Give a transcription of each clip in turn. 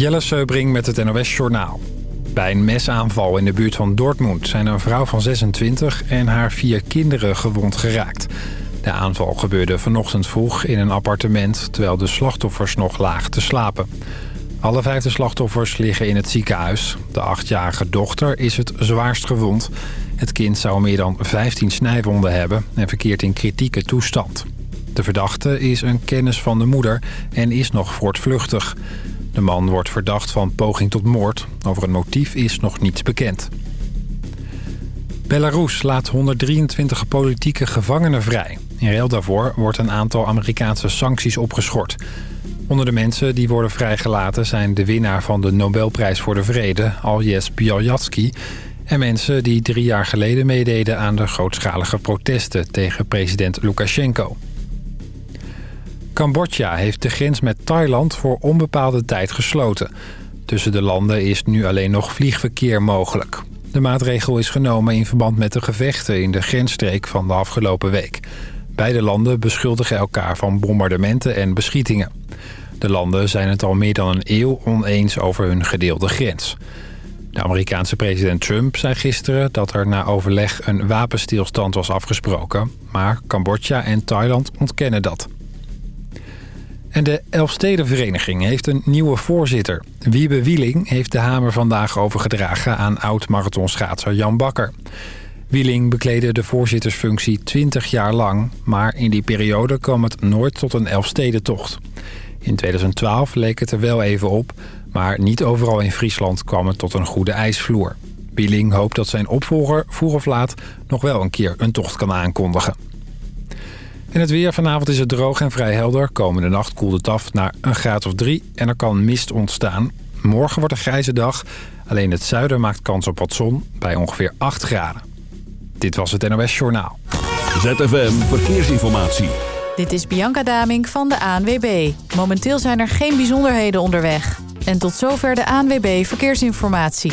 Jelle Seubring met het NOS Journaal. Bij een mesaanval in de buurt van Dortmund zijn een vrouw van 26 en haar vier kinderen gewond geraakt. De aanval gebeurde vanochtend vroeg in een appartement... terwijl de slachtoffers nog laag te slapen. Alle vijfde slachtoffers liggen in het ziekenhuis. De achtjarige dochter is het zwaarst gewond. Het kind zou meer dan 15 snijwonden hebben en verkeert in kritieke toestand. De verdachte is een kennis van de moeder en is nog voortvluchtig. De man wordt verdacht van poging tot moord. Over een motief is nog niets bekend. Belarus laat 123 politieke gevangenen vrij. In ruil daarvoor wordt een aantal Amerikaanse sancties opgeschort. Onder de mensen die worden vrijgelaten zijn de winnaar van de Nobelprijs voor de Vrede, Aljes Bialyatsky... en mensen die drie jaar geleden meededen aan de grootschalige protesten tegen president Lukashenko. Cambodja heeft de grens met Thailand voor onbepaalde tijd gesloten. Tussen de landen is nu alleen nog vliegverkeer mogelijk. De maatregel is genomen in verband met de gevechten in de grensstreek van de afgelopen week. Beide landen beschuldigen elkaar van bombardementen en beschietingen. De landen zijn het al meer dan een eeuw oneens over hun gedeelde grens. De Amerikaanse president Trump zei gisteren dat er na overleg een wapenstilstand was afgesproken... maar Cambodja en Thailand ontkennen dat. En de Elfstedenvereniging heeft een nieuwe voorzitter. Wiebe Wieling heeft de hamer vandaag overgedragen aan oud-marathonschaatser Jan Bakker. Wieling bekleedde de voorzittersfunctie 20 jaar lang... maar in die periode kwam het nooit tot een Elfstedentocht. In 2012 leek het er wel even op... maar niet overal in Friesland kwam het tot een goede ijsvloer. Wieling hoopt dat zijn opvolger vroeg of laat nog wel een keer een tocht kan aankondigen. In het weer vanavond is het droog en vrij helder. Komende nacht koelt het af naar een graad of drie en er kan mist ontstaan. Morgen wordt een grijze dag. Alleen het zuiden maakt kans op wat zon bij ongeveer 8 graden. Dit was het NOS Journaal. ZFM Verkeersinformatie. Dit is Bianca Daming van de ANWB. Momenteel zijn er geen bijzonderheden onderweg. En tot zover de ANWB Verkeersinformatie.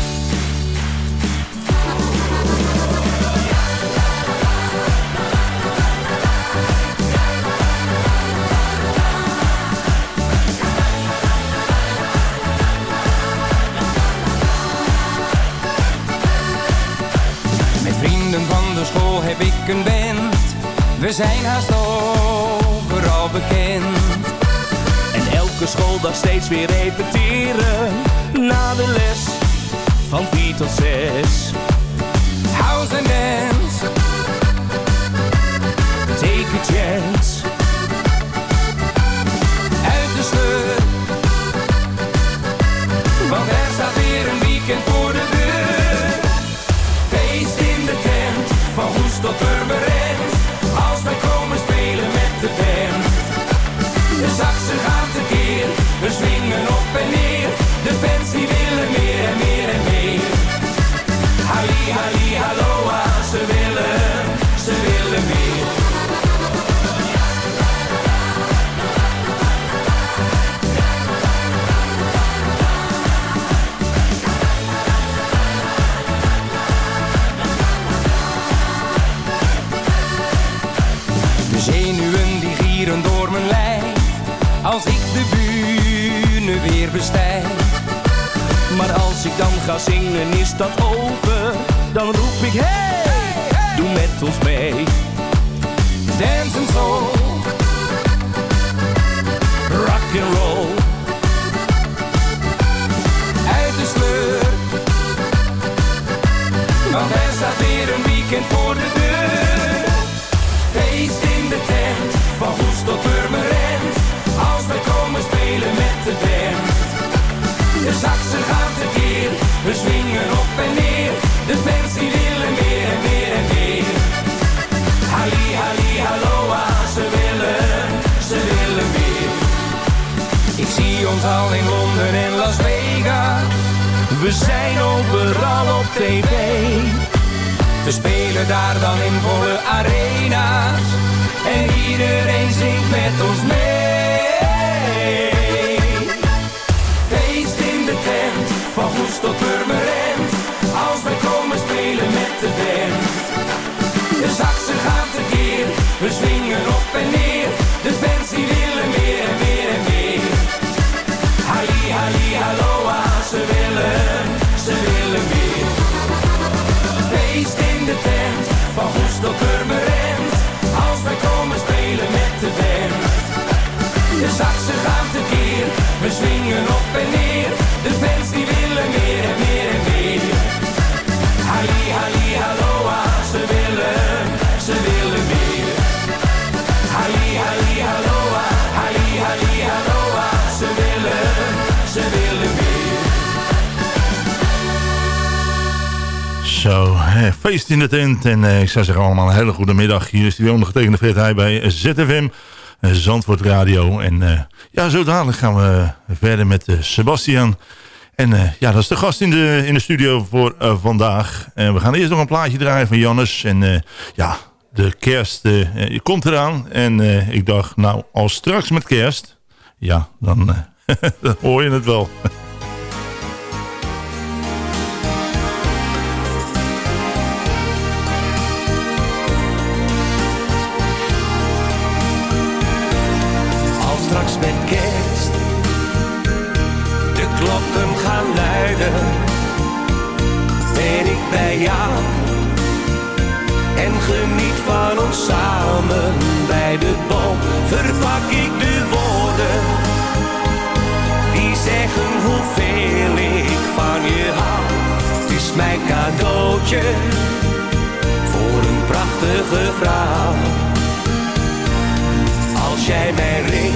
We zijn haast overal bekend. En elke schooldag steeds weer repeteren. Na de les van 4 tot 6. House and dance. Take a chance. Zingen feest in de tent. En eh, ik zou zeggen allemaal een hele goede middag. Hier is de ondergetekende Fred Heij bij ZFM, eh, Zandvoort Radio. En eh, ja, zo dadelijk gaan we verder met Sebastian. En ja, dat is de gast in de, in de studio voor vandaag. En we gaan eerst nog een plaatje draaien van Jannes. En ja, de kerst komt eraan. En ik dacht, nou, al straks met kerst... Ja, dan hoor je het wel. voor een prachtige vrouw. Als jij mijn ring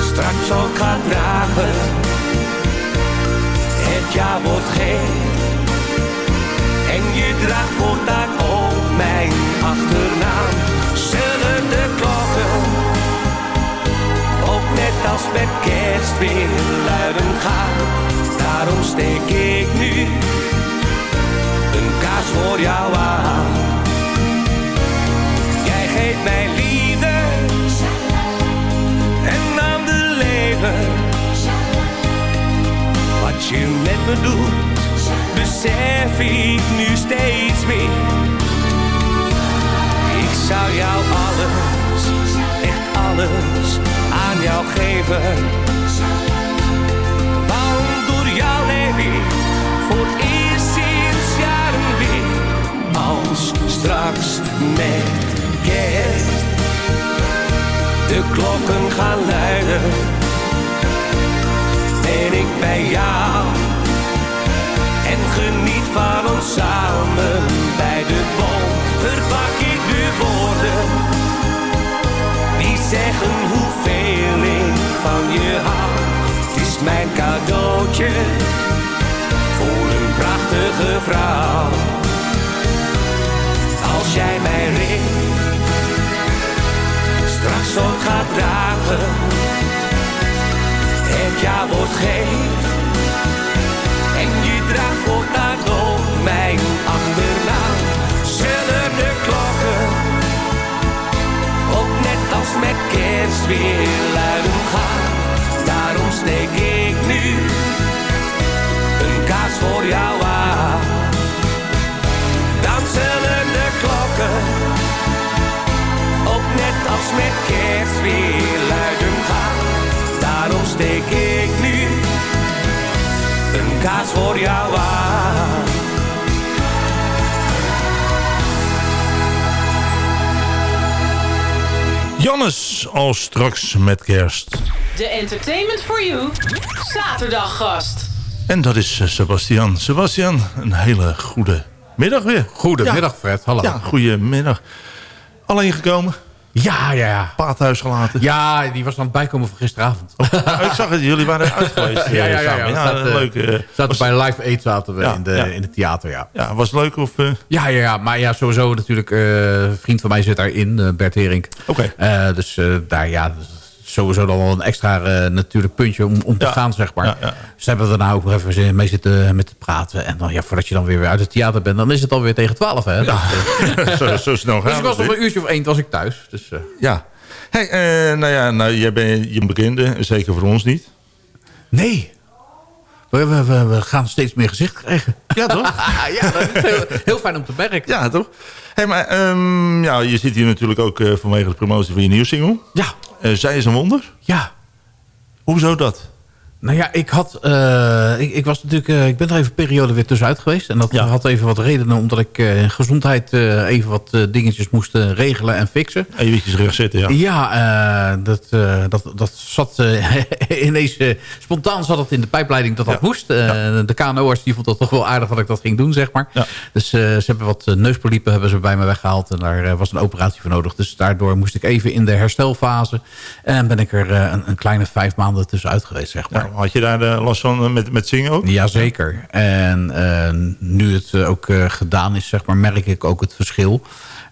straks ook gaat dragen, het jaar wordt geen. En je draagt voortaan ook mijn achternaam. Zullen de klokken ook net als met kerst weer luiden gaan. Daarom steek ik nu voor jou aan. Jij geeft mij liefde en dan de leven. Wat je met me doet, besef ik nu steeds meer. Ik zou jou alles, echt alles, aan jou geven. Want door jou leef ik voor het Straks met kerst de klokken gaan luiden, ben ik bij jou en geniet van ons samen bij de boom. Verpak ik de woorden die zeggen hoeveel ik van je hou. Het is mijn cadeautje voor een prachtige vrouw. Jij mijn ring straks ook gaat dragen. Het jaar wordt geeft en je draagt voortaan ook mijn achternaam. Zullen de klokken ook net als met kerst weer luiden gaan. Daarom steek ik nu een kaas voor jou weer luiden gaan. Daarom steek ik nu een kaas voor jou aan. Jannes, al straks met kerst. De Entertainment for You zaterdaggast. En dat is eh, Sebastian. Sebastian, een hele goede middag weer. Goedemiddag Fred, hallo. Ja, goedemiddag. Alleen gekomen, Ja, ja, ja. paard thuis gelaten. Ja, die was aan het bijkomen van gisteravond. Nou, ik zag het, jullie waren uit geweest eh, Ja, ja, ja, samen. ja. Ja, staat, eh, leuk. eh, was, bij Live Aid zaten we Ja, in, de, ja. in het theater, ja. ja, was het leuk of... eh, Ja, ja, ja, maar ja, sowieso natuurlijk, eh, een vriend van mij zit daarin, eh Bert Hering. Oké. Eh, dus eh, daar, ja, sowieso dan wel een extra eh, natuurlijk puntje om, om te Ja. gaan, zeg maar. Ja, ja. Dus hebben we daarna ook nog even mee zitten met te praten. En dan, ja, voordat je dan weer uit het theater bent, dan is het alweer tegen twaalf, hè. Eh, zo, zo snel gaat dus ik was hè? een uurtje of één was ik thuis. Dus, eh, Ja. Hey, nou ja, nou, jij bent je bekende, zeker voor ons niet. nee. We, we, we, we gaan steeds meer gezicht krijgen. Ja, toch? ja, dat is heel, heel fijn om te merken. ja, toch? Hey, maar ehm, ja, je zit hier natuurlijk ook eh, vanwege de promotie van je nieuwsingle. Ja, Eh Zij is een wonder. ja. Hoezo dat? Nou ja, ik had, eh, ik, ik was natuurlijk, eh, ik ben er even een periode weer tussenuit geweest. En dat Ja. had even wat redenen, omdat ik eh, gezondheid even wat dingetjes moest regelen en fixen. Eventjes rechtzetten, ja. Ja, dat, dat, dat zat ineens spontaan zat het in de pijpleiding dat dat Ja. moest. De KNO'ers die vond dat toch wel aardig dat ik dat ging doen, zeg maar. Dus ze hebben wat neuspoliepen hebben ze bij me weggehaald en daar was een operatie voor nodig. Dus daardoor moest ik even in de herstelfase en ben ik er een, een kleine vijf maanden tussenuit geweest, zeg maar. Had je daar eh, last van eh, met, met zingen ook? Jazeker. En eh, nu het ook gedaan is, zeg maar, merk ik ook het verschil.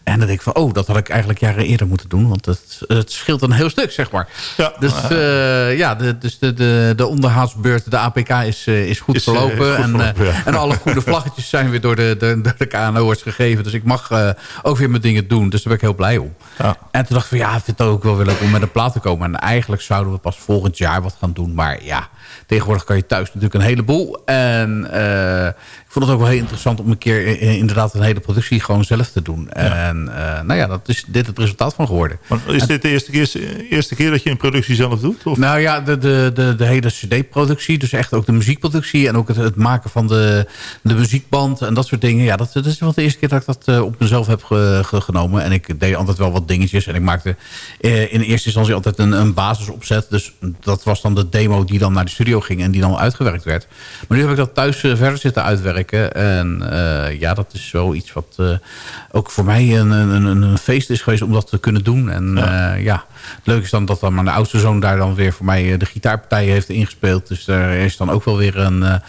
En dan denk ik van, oh, dat had ik eigenlijk jaren eerder moeten doen. Want het, het scheelt een heel stuk, zeg maar. Ja. Dus, eh, ja, de, dus de, de, de onderhoudsbeurt, de APK is, eh, is goed Is, eh, verlopen. goed en, verlopen, eh, ja. en alle goede vlaggetjes zijn weer door de, de, door de KNO'ers gegeven. Dus ik mag eh, ook weer mijn dingen doen. Dus daar ben ik heel blij om. Ja. En toen dacht ik van, ja, ik vind het ook wel weer leuk om met een plaat te komen. En eigenlijk zouden we pas volgend jaar wat gaan doen. Maar ja, tegenwoordig kan je thuis natuurlijk een heleboel. En eh, ik vond het ook wel heel interessant om een keer inderdaad een hele productie gewoon zelf te doen. En eh, nou ja, dat is dit het resultaat van geworden. Maar is dit de eerste keer, eerste keer dat je een productie zelf doet? Of? Nou ja, de, de, de, de hele cd-productie. Dus echt ook de muziekproductie. En ook het, het maken van de, de muziekband en dat soort dingen. Ja, dat, dat is wel de eerste keer dat ik dat eh, op mezelf heb ge- ge- genomen. En ik deed altijd wel wat dingetjes. En ik maakte in eerste instantie altijd een, een basisopzet. Dus dat was dan de demo die dan naar de studio ging. En die dan uitgewerkt werd. Maar nu heb ik dat thuis eh, verder zitten uitwerken. En eh, ja, dat is wel iets wat eh, ook voor mij een, een, een, feest is geweest om dat te kunnen doen. En ja, ja het leuke is dan dat dan mijn oudste zoon daar dan weer voor mij de gitaarpartij heeft ingespeeld. Dus daar is dan ook wel weer een, een,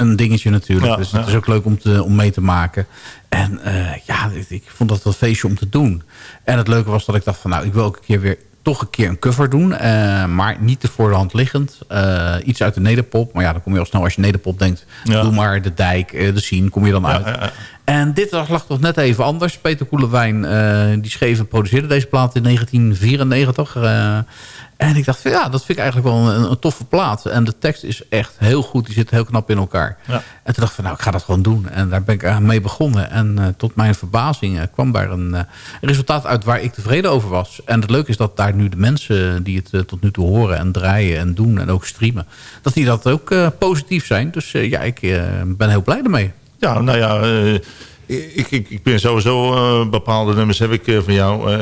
een dingetje natuurlijk. Ja, dus ja. het is ook leuk om, te, om mee te maken. En ja, ik, vond dat een feestje om te doen. En het leuke was dat ik dacht van nou, ik wil ook een keer weer toch een keer een cover doen. eh, maar niet te voor de hand liggend. Eh, iets uit de nederpop. Maar ja, dan kom je al snel als je nederpop denkt. Ja. Doe maar de dijk, eh, de scene, kom je dan uit. ja, ja. En dit lag toch net even anders. Peter Koelewijn, die schreef en produceerde deze plaat in 1994. En ik dacht, van, ja, dat vind ik eigenlijk wel een, een toffe plaat. En de tekst is echt heel goed. Die zit heel knap in elkaar. Ja. En toen dacht ik van, nou, ik ga dat gewoon doen. En daar ben ik aan mee begonnen. En eh, tot mijn verbazing eh, kwam daar een eh, resultaat uit waar ik tevreden over was. En het leuke is dat daar nu de mensen die het tot nu toe horen en draaien en doen en ook streamen, dat die dat ook positief zijn. Dus ja, ik ben heel blij ermee. Ja, nou ja, ik, ik, ik ben sowieso bepaalde nummers heb ik van jou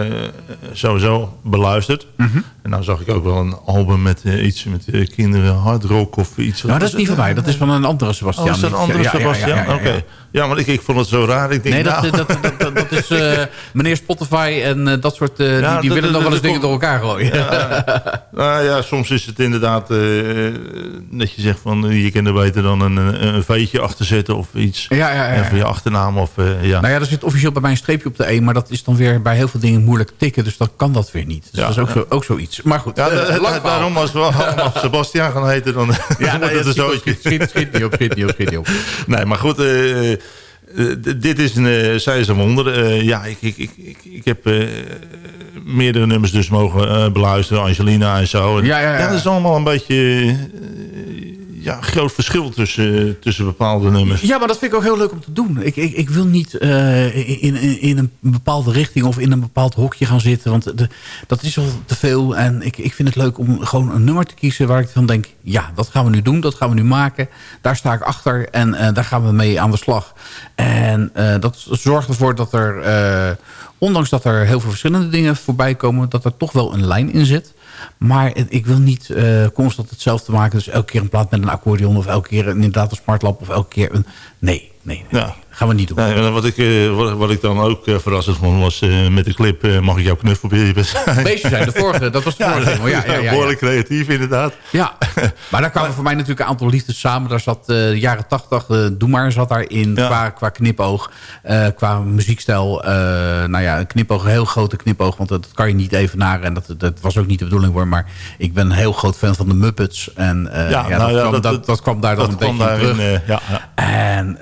sowieso beluisterd. Mhm. En nou zag ik ook wel een album met eh, iets met eh, kinderen, hardrock of iets. Nou, dat is niet van mij. Dat is van een andere Sebastian. Oh, is dat een andere Ja, Sebastian? ja. Oké. Ja, maar ik, ik vond het zo raar. Ik denk, Nee, dat, nou, dat, dat, dat, dat is eh, meneer Spotify en dat soort... die die willen nog wel eens dingen door elkaar gooien. nou ja, soms is het inderdaad dat je zegt van je kan er beter dan een, een, veetje achter zetten of iets. Ja, ja, ja, En voor je achternaam of ja. Nou ja, er zit officieel bij mij een streepje op de E... maar dat is dan weer bij heel veel dingen moeilijk tikken... dus dan kan dat weer niet. Dus Ja, dat is ook, zo, ook zoiets. Maar goed, Ja, da- lang daarom als we allemaal Sebastian gaan heten, dan Ja, wordt het dat een schiet, zootje. schiet, schiet niet op, schiet niet op, schiet niet op. Nee, maar goed, d- dit is een, eh, zij is een wonder. Eh, ja, ik, ik, ik, ik, ik heb meerdere nummers dus mogen beluisteren, Angelina en zo. En Ja, ja, ja. dat is allemaal een beetje ja, groot verschil tussen, tussen bepaalde nummers. Ja, maar dat vind ik ook heel leuk om te doen. Ik, ik, ik wil niet eh, in, in, een bepaalde richting of in een bepaald hokje gaan zitten. Want de, dat is wel te veel. En ik, ik vind het leuk om gewoon een nummer te kiezen waar ik van denk... ja, dat gaan we nu doen, dat gaan we nu maken. Daar sta ik achter en eh, daar gaan we mee aan de slag. En eh, dat zorgt ervoor dat er... eh, ondanks dat er heel veel verschillende dingen voorbij komen... dat er toch wel een lijn in zit. Maar ik wil niet eh, constant hetzelfde maken. Dus elke keer een plaat met een accordeon... of elke keer een, inderdaad een smartlap... of elke keer een... Nee, nee, nee. Ja. Gaan we niet doen. Nee, wat, ik, eh, wat, wat ik dan ook uh, verrassend vond was uh, met de clip uh, Mag ik jouw knuffelbeer zijn? Beestje zijn, de vorige, dat was de vorige. Ja, ja, ja, ja, behoorlijk creatief inderdaad. Ja, maar daar kwamen voor mij natuurlijk een aantal liefdes samen. Daar zat de jaren tachtig, Doe maar zat daarin qua, qua knipoog, qua muziekstijl. nou ja, een knipoog, een heel grote knipoog, want dat, dat kan je niet even naar. En dat, dat was ook niet de bedoeling hoor, maar ik ben een heel groot fan van de Muppets. En ja, nou, dat, kwam, dat, dat, kwam daar dan een beetje in terug. ja, En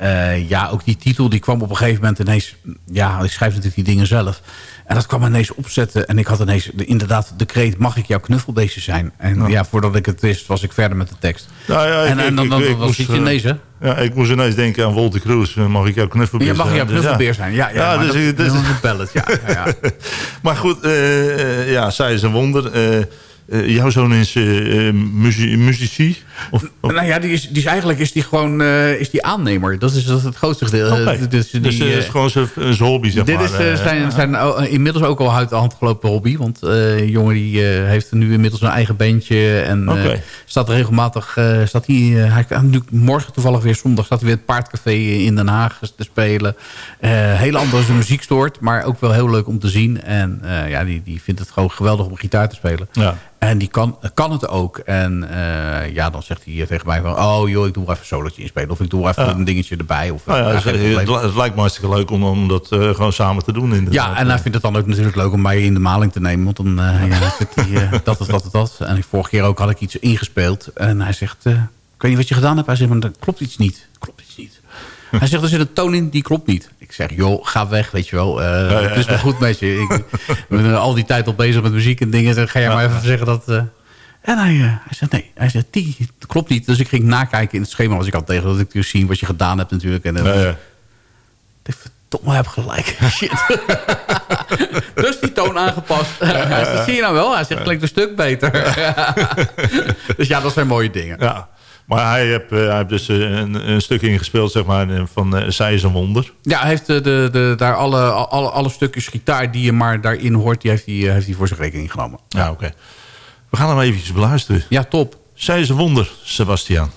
ja, ook die titel die kwam op een gegeven moment ineens... Ja, ik schrijf natuurlijk die dingen zelf. En dat kwam ineens opzetten. En ik had ineens de, inderdaad de kreet... mag ik jouw knuffelbeestje zijn? En ja. ja. voordat ik het wist, was ik verder met de tekst. Nou ja, ik, en, en dan, dan, dan was het ineens, hè? Ja, ik moest ineens denken aan Walter Kroes. Mag ik jouw knuffelbeer zijn? Ja, mag ik jouw knuffelbeer zijn? Ja, ja, ja dus, dat, dus, dat is een ballet. Ja, ja, ja. maar goed, uh, ja, zij is een wonder... Uh, uh, jouw zoon is uh, muzie muzici? Of, of? Nou ja, die is, die is eigenlijk is die gewoon uh, is die aannemer. Dat is, dat is het grootste gedeelte. Okay. Dus, die, dus is gewoon zijn hobby, zeg dit maar. Dit is zijn, zijn inmiddels ook al uit de hand gelopen hobby. Want de jongen die heeft nu inmiddels een eigen bandje. En okay. staat regelmatig... staat hij, hij kan nu morgen toevallig weer zondag... staat hij weer het Paardcafé in Den Haag te spelen. hele andere muziekstoort. Maar ook wel heel leuk om te zien. En ja, die, die vindt het gewoon geweldig om gitaar te spelen. Ja. En die kan, kan het ook. En uh, ja, dan zegt hij tegen mij van... oh joh, ik doe even een solootje inspelen. Of ik doe even ja. een dingetje erbij. Of, nou ja, het, lijkt me hartstikke leuk om, om dat uh, gewoon samen te doen. Inderdaad. Ja, en hij vindt het dan ook natuurlijk leuk om mij in de maling te nemen. Want dan uh, ja, zit hij, dat is dat, dat. En vorige keer ook had ik iets ingespeeld. En hij zegt, ik weet niet wat je gedaan hebt. Hij zegt, maar dat klopt iets niet. Klopt iets niet. Hij zegt, er zit een toon in, die klopt niet. Ik zeg, joh, ga weg, weet je wel. Uh, ja, ja, het is wel goed met je. Ik ben al die tijd al bezig met muziek en dingen. Dan ga jij maar even zeggen dat... Uh... En hij, uh, hij zegt, nee, hij zegt, die klopt niet. Dus ik ging nakijken in het schema. Was ik al tegen dat ik dus zien wat je gedaan hebt natuurlijk. En, ja. Ik verdomme, heb gelijk. Shit. dus die toon aangepast. dat zie je nou wel. Hij zegt, klinkt een stuk beter. dus ja, dat zijn mooie dingen. Ja. Maar hij heeft, uh, hij heeft dus een, een stuk ingespeeld, zeg maar, van uh, Zij is een wonder. Ja, hij heeft de, de, daar alle, alle, alle stukjes gitaar die je maar daarin hoort... die heeft hij, heeft hij voor zijn rekening genomen. Ja, oké. Okay. We gaan hem eventjes beluisteren. Ja, top. Zij is een wonder, Sebastian.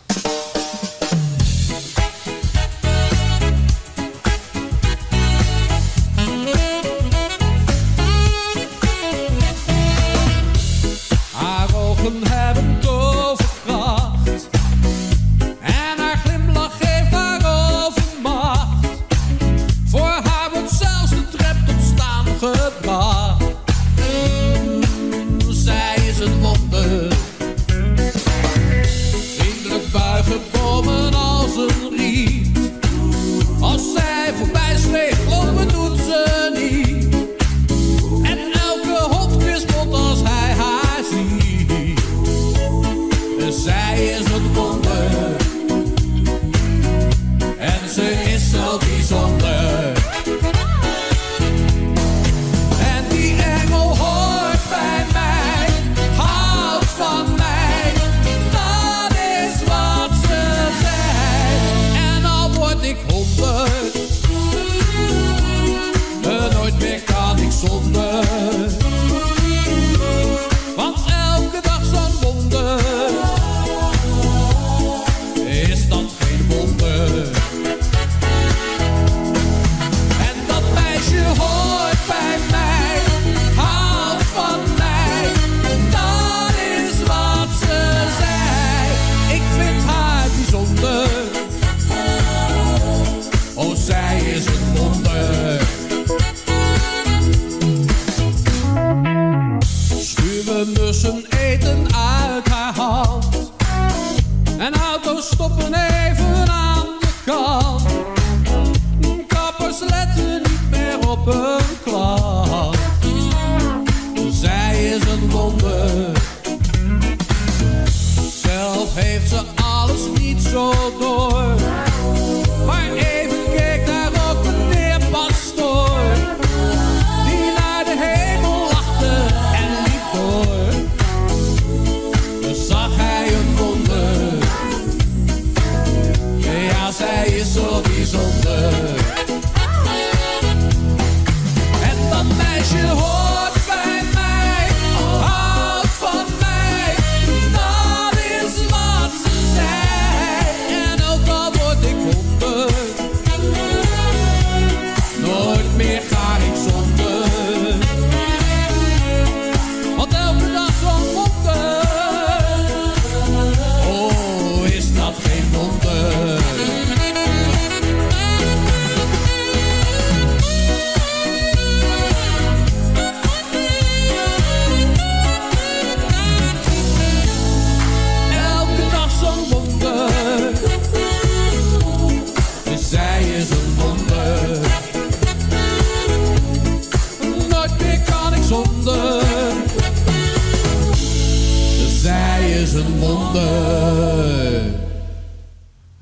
Stoppen even aan de kant.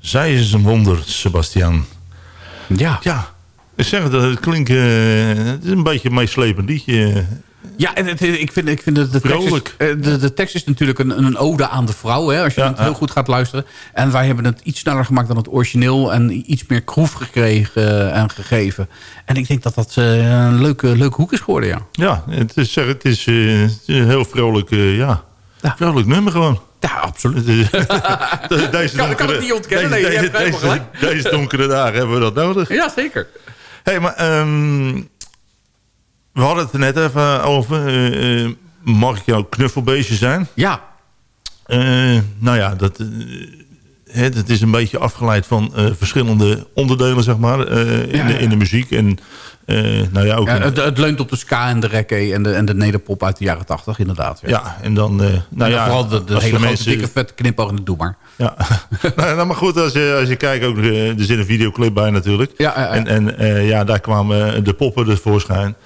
Zij is een wonder, Sebastian. Ja. Ja, ik zeg het, het klinkt... eh, het is een beetje een meeslepend liedje. Ja, en het, ik vind, ik vind de, de, tekst is, eh, de, de tekst is natuurlijk een, een ode aan de vrouw. Hè, als je Ja, het heel ja. goed gaat luisteren. En wij hebben het iets sneller gemaakt dan het origineel. En iets meer kroef gekregen en gegeven. En ik denk dat dat eh, een leuke, leuke hoek is geworden, ja. Ja, het is, het is, het is een heel vrolijk, ja, Ja. vrolijk nummer gewoon. Ja, absoluut. Deze Kan- kan donkere- het niet ontkennen, Deze, nee, deze, deze, deze donkere dagen hebben we dat nodig. Ja, zeker. hey, maar ehm, we hadden het er net even over. eh, eh, mag ik jouw knuffelbeestje zijn? Ja, Eh, nou ja, dat, hè, dat is een beetje afgeleid van eh, verschillende onderdelen, zeg maar, eh, in, Ja, de, in de muziek. En eh, nou ja, ook ja het, het leunt op de ska en de reggae en de, en de nederpop uit de jaren tachtig, inderdaad. Ja. ja, en dan, nou En ja, vooral de, hele grote, mensen- dikke, vette knipoog en de doe maar. Ja, nou, nou, maar goed, als je, als je kijkt, ook, er zit een videoclip bij natuurlijk. Ja. En, en ja, daar kwamen de poppen tevoorschijn.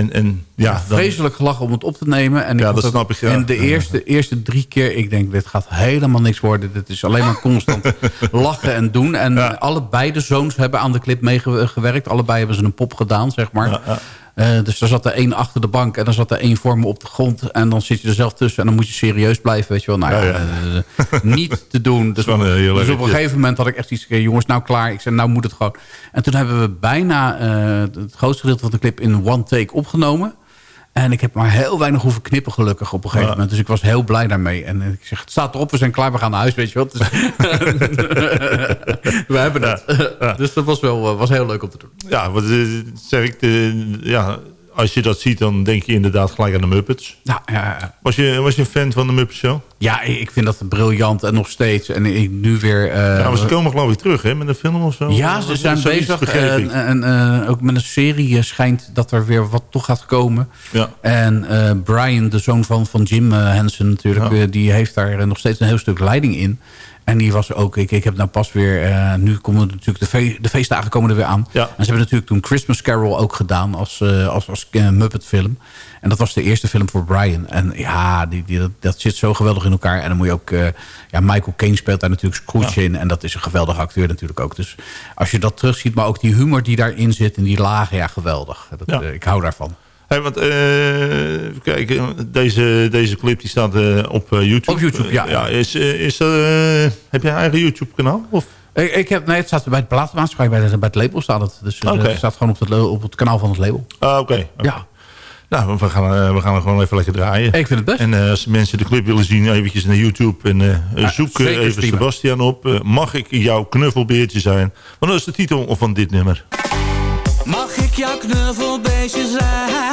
En, en ja, dan, vreselijk gelachen om het op te nemen. En ik Ja, dat snap ik, ja. En de eerste, eerste drie keer, ik denk, dit gaat helemaal niks worden. Dit is alleen maar constant lachen en doen. En Ja. allebei de zoons hebben aan de clip meegewerkt. Allebei hebben ze een pop gedaan, zeg maar. Eh, dus er zat er één achter de bank en dan zat er één voor me op de grond. En dan zit je er zelf tussen en dan moet je serieus blijven. Weet je wel, nou ja, Ja, ja. eh, niet te doen. Dus, dus op een gegeven moment had ik echt iets gezegd, jongens, nou klaar. Ik zei, nou moet het gewoon. En toen hebben we bijna eh, het grootste gedeelte van de clip in one take opgenomen. En ik heb maar heel weinig hoeven knippen gelukkig op een gegeven moment. Dus ik was heel blij daarmee. En ik zeg, het staat erop, we zijn klaar, we gaan naar huis, weet je wel. Dus, we hebben het. Dus dat was wel eh, was heel leuk om te doen. ja, wat eh, zeg ik, eh, ja, als je dat ziet, dan denk je inderdaad gelijk aan de Muppets. Ja, ja, ja. Was je, was je een fan van de Muppets Show? Ja, ik vind dat briljant en nog steeds. En ik nu weer... eh, ja, maar ze komen geloof ik terug, hè, met een film of zo. ja, ze zijn bezig. ik. En, en eh, ook met een serie eh, schijnt dat er weer wat toch gaat komen. Ja. En eh, Brian, de zoon van, van Jim eh, Henson natuurlijk... Ja. eh, die heeft daar eh, nog steeds een heel stuk leiding in. En die was ook... Ik, ik heb nou pas weer... eh, nu komen natuurlijk de, fe- de feestdagen komen er weer aan. Ja. En ze hebben natuurlijk toen Christmas Carol ook gedaan... als, eh, als, als eh, Muppet film. En dat was de eerste film voor Brian. En ja, die, die, dat, dat zit zo geweldig in elkaar. En dan moet je ook... ja, Michael Caine speelt daar natuurlijk Scrooge in. En dat is een geweldige acteur natuurlijk ook. Dus als je dat terugziet... maar ook die humor die daarin zit... en die lagen, ja, geweldig. Dat, Ja. ik hou daarvan. Hey, want, eh, kijken, deze, deze clip die staat eh, op eh, YouTube. Op YouTube, ja. is, eh, is, dat, eh, heb jij een eigen YouTube kanaal? Of? Ik, ik heb, nee, het staat bij het platenmaatschappij, bij, bij het label staat het. Dus het staat gewoon op het, op het kanaal van het label. Ah, oké. Ja, Nou, we gaan, we gaan er gewoon even lekker draaien. ik vind het best. En eh, als mensen de clip willen zien, eventjes naar YouTube. En eh, Ja, zoek even streamen. Sebastian op. Mag ik jouw knuffelbeertje zijn? Want dat is de titel van dit nummer. Mag ik jouw knuffelbeestje zijn?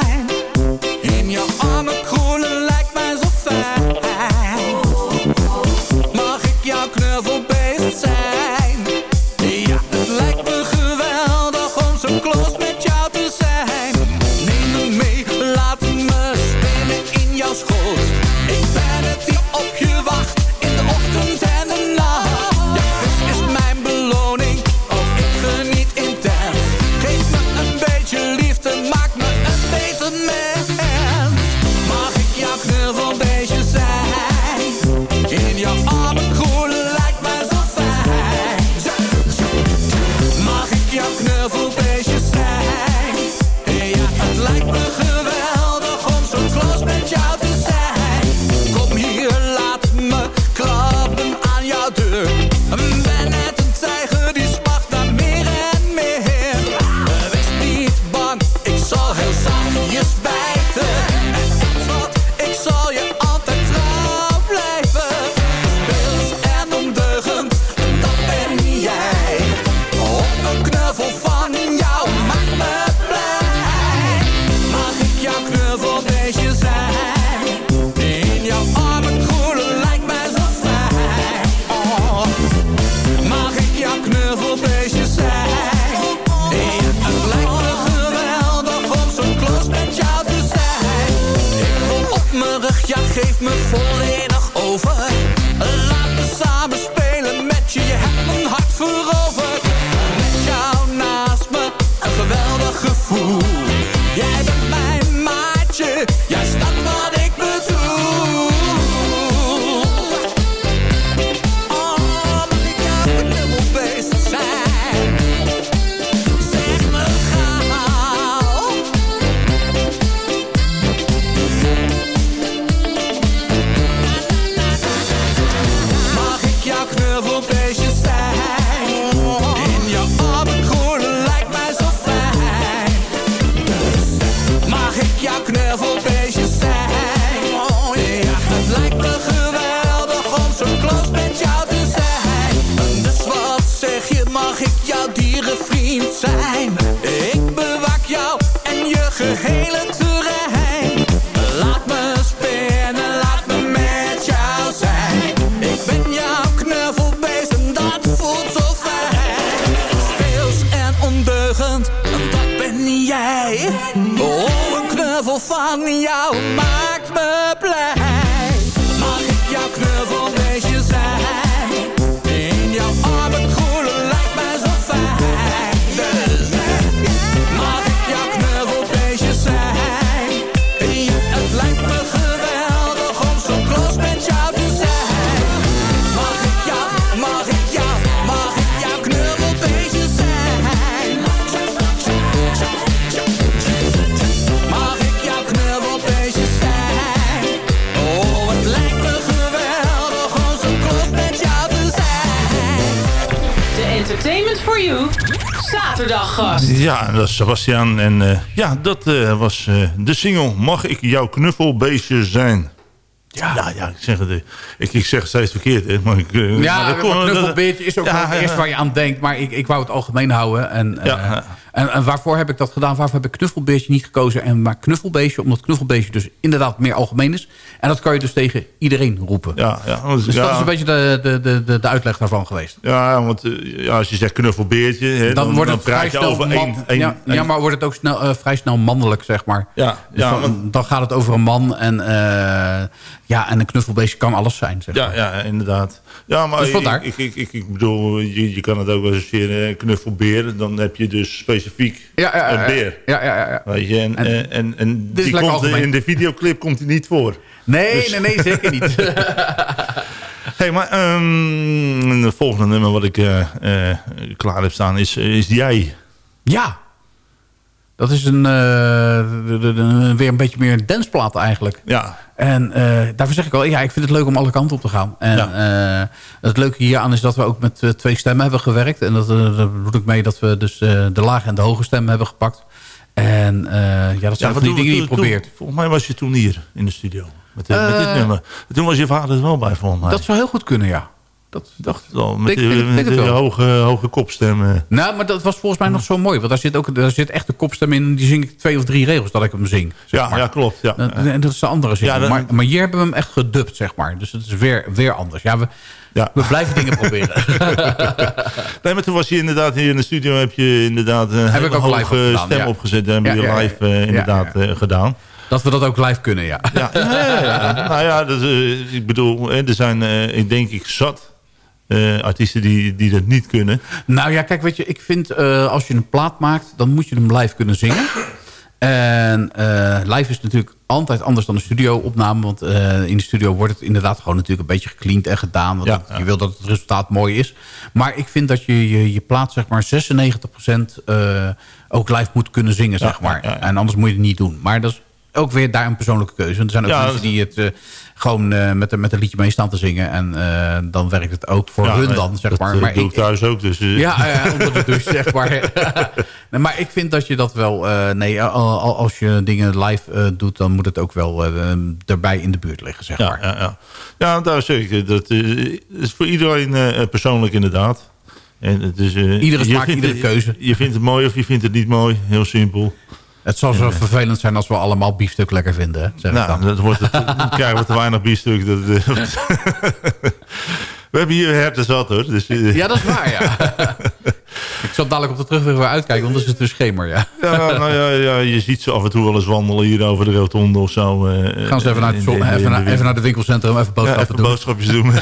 Oh, een knuffel van jou maakt me Entertainment for You zaterdaggast. Ja, dat is Sebastian. En eh, ja, dat eh, was eh, de single Mag ik jouw knuffelbeestje zijn? Ja, ja, ja ik, zeg het, ik, ik zeg het steeds verkeerd. Hè, maar ik, Ja, maar dat kon- maar dat- knuffelbeertje is ook Ja, het ja. eerste waar je aan denkt. Maar ik, ik wou het algemeen houden. En, Ja, ja. En, en waarvoor heb ik dat gedaan? Waarvoor heb ik knuffelbeestje niet gekozen? En maar knuffelbeestje, omdat knuffelbeestje dus inderdaad meer algemeen is. En dat kan je dus tegen iedereen roepen. Ja, ja, want- Dus ja, dat is een beetje de, de, de, de, de uitleg daarvan geweest. Ja, want eh, ja, als je zegt knuffelbeertje... Hè, Dan, wordt het vrij praat je snel over één... één- ja, één- ja, maar wordt het ook snel, eh, vrij snel mannelijk, zeg maar. Ja, Dus ja, dan, want- dan gaat het over een man en, eh, ja, en een knuffelbeestje kan alles zijn. Zeg Ja, maar. ja, inderdaad. Ja, maar Dus ik, ik, ik, ik bedoel, je, je kan het ook associëren, knuffelbeer. Dan heb je dus specifiek Ja, ja, ja, een beer. Ja, ja, ja. Weet je, en, En- en, en, en die komt, algemeen. in de videoclip komt hij niet voor. Nee, Dus- nee, nee, zeker niet. hey, maar ehm, het volgende nummer wat ik eh, eh, klaar heb staan is, is Jij. Ja. Dat is een, eh, de- weer een beetje meer een danceplaat eigenlijk. Ja, En eh, daarvoor zeg ik al, ja, ik vind het leuk om alle kanten op te gaan. En eh, het leuke hieraan is dat we ook met twee stemmen hebben gewerkt. En dat, daar bedoel ik mee dat we dus de lage en de hoge stem hebben gepakt. En ja, dat zijn ja van die dingen die je probeert. toen- volgens mij was je toen hier in de studio. Met, met dit nummer. Toen was je vader er wel bij, volgens mij. Dat zou heel goed kunnen, ja. Dat, dacht het al. Met, Denk- met wel. hoge, hoge kopstem. eh. Nou, maar dat was volgens mij nog zo mooi. Want daar zit, ook, daar zit echt de kopstem in. Die zing ik twee of drie regels dat ik hem zing. zeg Ja, maar. ja, klopt. Ja. Dat- En dat is de andere zin. Ja, dat- maar, maar hier hebben we hem echt gedubt, zeg maar. Dus het is weer, weer anders. Ja, we, Ja. we blijven dingen proberen. Nee, maar toen was je inderdaad hier in de studio, heb je inderdaad een Heb hele ik ook live hoge opgedaan, stem ja. opgezet. En heb Ja, je live eh, inderdaad eh, gedaan. dat we dat ook live kunnen, ja. Ja, ja, ja, ja. nou ja, dat, eh, ik bedoel, eh, er zijn eh, ik denk ik zat eh, artiesten die, die dat niet kunnen. Nou ja, kijk, weet je, ik vind eh, als je een plaat maakt, dan moet je hem live kunnen zingen. En eh, live is natuurlijk altijd anders dan een studio-opname. Want in de studio wordt het inderdaad gewoon natuurlijk een beetje gecleand en gedaan. Want Ja, je wil dat het resultaat mooi is. Maar ik vind dat je je, je plaat zeg maar 96% eh, ook live moet kunnen zingen, zeg maar. En anders moet je het niet doen. Maar dat is ook weer daar een persoonlijke keuze. Er zijn ook mensen die het gewoon eh, met, een- met een liedje mee staan te zingen. En eh, dan werkt het ook voor Ja, hun dan, zeg dat, maar. eh, maar doe ik thuis ook. Dus, ja, onder de douche, zeg maar. nee, maar ik vind dat je dat wel... nee, al- al- als je dingen live doet... dan moet het ook wel eh, erbij in de buurt liggen, zeg ja, maar. ja, ja. ja, daar zeker. Dat eh, is voor iedereen persoonlijk inderdaad. En het is, Iedere smaak, iedere keuze. Je vindt het mooi of je vindt het niet mooi. Heel simpel. Het zal zo vervelend zijn als we allemaal biefstuk lekker vinden, hè, zeg Nou, dan. dat wordt het, dan krijgen we te weinig biefstuk. Dat, we hebben hier herten zat hoor. Dus, eh, Ja, dat is waar, ja. ik zal dadelijk op de terugweg weer uitkijken, want dan is het weer schemer, ja. Ja, nou ja, ja, je ziet ze af en toe wel eens wandelen hier over de rotonde of zo. eh, Gaan ze even naar, het zon- de- even, naar, even naar de winkelcentrum, even Ja, boodschappen even doen. boodschapjes doen.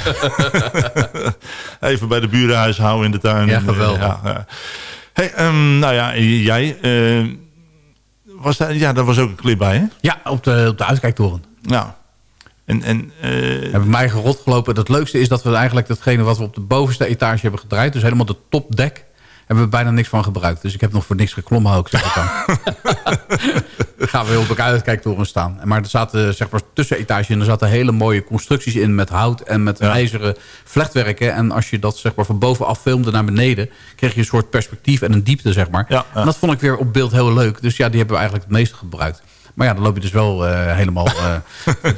even bij de burenhuis houden in de tuin. Ja, eh, geweldig. ja, ja. Hey, ehm, nou ja, jij... was daar, ja, daar was ook een clip bij, hè? Ja, op de, op de uitkijktoren. Nou, en... en eh, hebben mij gerot gelopen. Het leukste is dat we eigenlijk datgene wat we op de bovenste etage hebben gedraaid... dus helemaal de topdek, hebben we bijna niks van gebruikt. Dus ik heb nog voor niks geklommen ook, zeg ik dan. Gaan we heel op de uitkijktoren staan. Maar er zaten zeg maar tussen etage en er zaten hele mooie constructies in... met hout en met Ja. ijzeren vlechtwerken. En als je dat zeg maar van bovenaf filmde naar beneden... kreeg je een soort perspectief en een diepte, zeg maar. Ja, ja. En dat vond ik weer op beeld heel leuk. Dus ja, die hebben we eigenlijk het meeste gebruikt. Maar ja, dan loop je dus wel eh, helemaal... eh,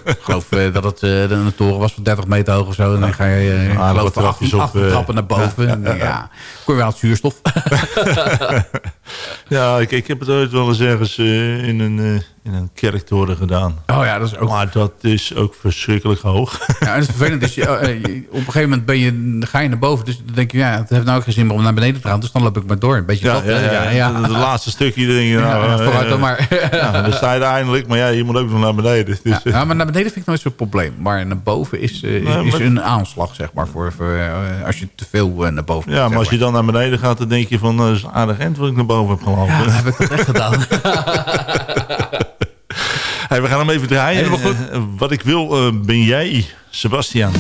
ik geloof eh, dat het eh, een toren was van 30 meter hoog of zo. En dan ga je geloof van trapjes 18, op, 18 eh, trappen naar boven. ja, En, ja, ja. kon je wel het zuurstof. Ja, ik, ik heb het ooit wel eens ergens eh, in, een, eh, in een kerktoren gedaan. Oh ja, dat is ook... Maar dat is ook verschrikkelijk hoog. Ja, en het vervelend is, je, eh, je- op een gegeven moment ben je, ga je naar boven. Dus dan denk je, ja, het heeft nou ook geen zin om naar beneden te gaan. Dus dan loop ik maar door. Een beetje Ja, dat, ja, ja, Het laatste stukje, denk je, nou, Ja, vooruit dan maar. ja, dan sta je eindelijk, maar ja, je moet ook nog naar beneden. Dus, Ja, maar naar beneden vind ik nooit zo'n probleem. Maar naar boven is, is, Nee, is maar- een aanslag, zeg maar. Voor, voor, als je te veel naar boven ja, maar als je dan naar beneden gaat, dan denk je van, dat is aardig eind wat ik naar boven heb gelopen. Ja, heb ik dat echt gedaan. Hey, we gaan hem even draaien. Helemaal goed. Eh, wat ik wil, eh, ben jij, Sebastian.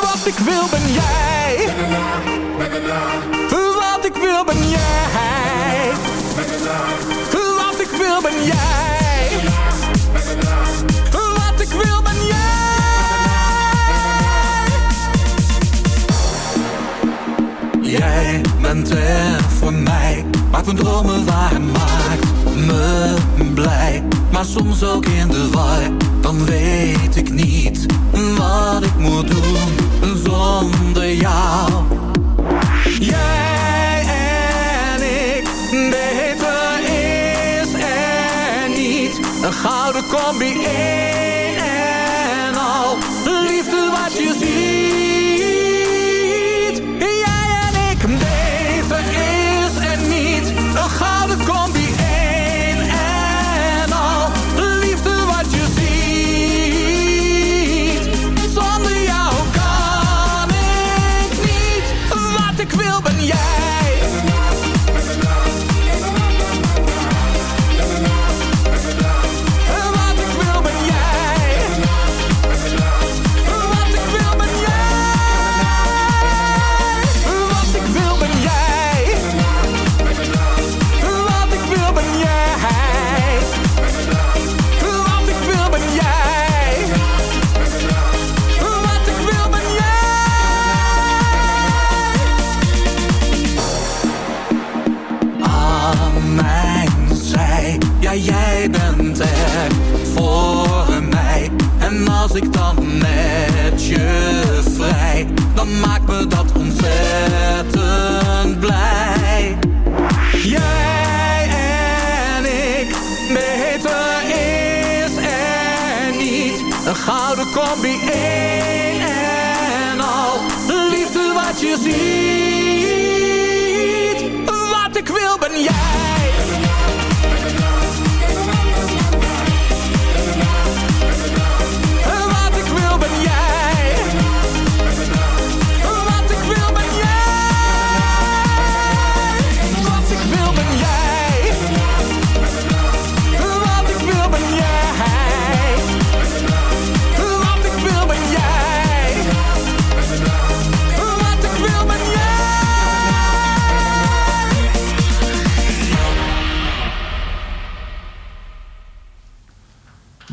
Wat ik wil ben jij. Wat ik wil ben jij. Er voor mij. Maakt mijn dromen waar, maakt me blij. Maar soms ook in de war, dan weet ik niet wat ik moet doen zonder jou. Jij en ik, beter is er niet. Een gouden combi, één combi, één en al. Liefde wat je ziet.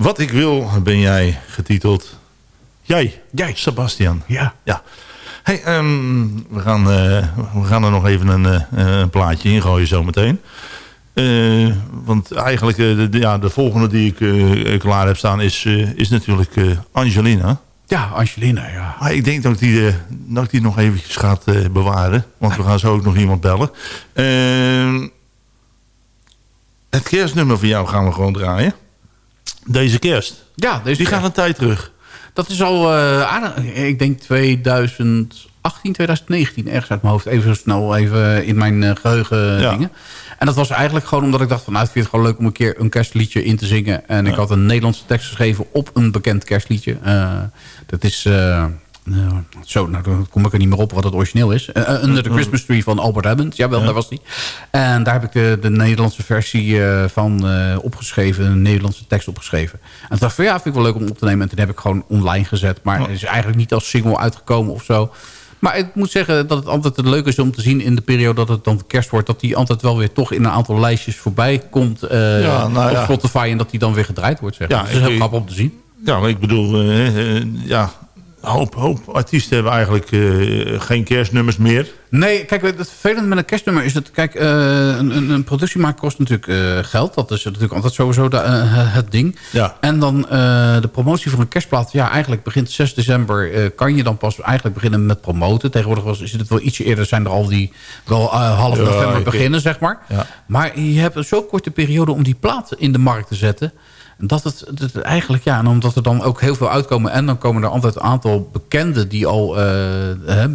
Wat ik wil, ben jij getiteld. Jij, Jij. Sebastian. ja. Ja. Hey, ehm, we, gaan, eh, we gaan er nog even een, eh, een plaatje in gooien zometeen. Eh want eigenlijk de, ja, de volgende die ik klaar heb staan is, is natuurlijk Angelina. Ja, Angelina, ja. Maar ik denk dat ik die, dat ik die nog eventjes ga eh, bewaren. Want we gaan zo ook nog iemand bellen. Ehm, het kerstnummer van jou gaan we gewoon draaien. Deze kerst. Ja, deze Die gaat een tijd terug. Dat is al eh. Ik denk 2018, 2019, ergens uit mijn hoofd. Even zo snel even in mijn eh, geheugen Ja. dingen. En dat was eigenlijk gewoon omdat ik dacht van... Nou, ik vind het gewoon leuk om een keer een kerstliedje in te zingen. En ik had een Nederlandse tekst geschreven op een bekend kerstliedje. Eh, dat is... zo, nou, dan kom ik er niet meer op wat het origineel is. Eh, eh, Under the Christmas Tree van Albert Hammond. Jawel, Ja. daar was die. En daar heb ik de, de Nederlandse versie eh, van opgeschreven. Een Nederlandse tekst opgeschreven. En toen dacht ik van ja, vind ik wel leuk om op te nemen. En toen heb ik gewoon online gezet. Maar het is eigenlijk niet als single uitgekomen of zo. Maar ik moet zeggen dat het altijd het leuke is om te zien... in de periode dat het dan kerst wordt... dat die altijd wel weer toch in een aantal lijstjes voorbij komt... eh, Ja, nou op ja. Spotify en dat die dan weer gedraaid wordt. Zeg. Ja, maar. dat is ik- heel grappig om te zien. Ja, maar ik bedoel, ja, hoop, hoop artiesten hebben eigenlijk eh, geen kerstnummers meer. Nee, kijk, het vervelende met een kerstnummer is dat... Kijk, eh, een, een, een productiemaker kost natuurlijk eh, geld. Dat is natuurlijk altijd sowieso de, het ding. Ja. En dan de promotie voor een kerstplaat. Ja, eigenlijk begint 6 december... kan je dan pas eigenlijk beginnen met promoten. Tegenwoordig was, is het wel ietsje eerder... zijn er al die wel half Ja, november beginnen, zeg maar. Ja. Maar je hebt een zo korte periode om die plaat in de markt te zetten... Dat het, dat het eigenlijk, ja, en omdat er dan ook heel veel uitkomen... en dan komen er altijd een aantal bekenden die al eh,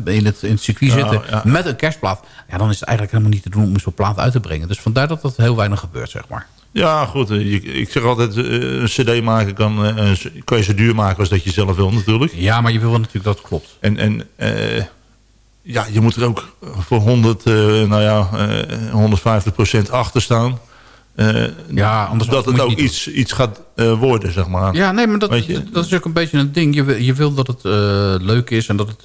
in, het, in het circuit zitten... ja. met een kerstplaat. Ja, dan is het eigenlijk helemaal niet te doen om zo'n plaat uit te brengen. Dus vandaar dat dat heel weinig gebeurt, zeg maar. Ja, goed. eh, ik zeg altijd, eh, een cd maken kan, kan je zo duur maken als dat je zelf wil natuurlijk. Ja, maar je wil wel natuurlijk dat het klopt. En, en ja, je moet er ook voor 100, eh, nou ja, eh 150 procent achter staan. Eh, Ja, anders dat moet het ook iets, iets gaat eh, worden, zeg maar. Ja, nee, maar dat, dat is ook een beetje een ding. Je, wil- je wil dat het eh, leuk is en dat het,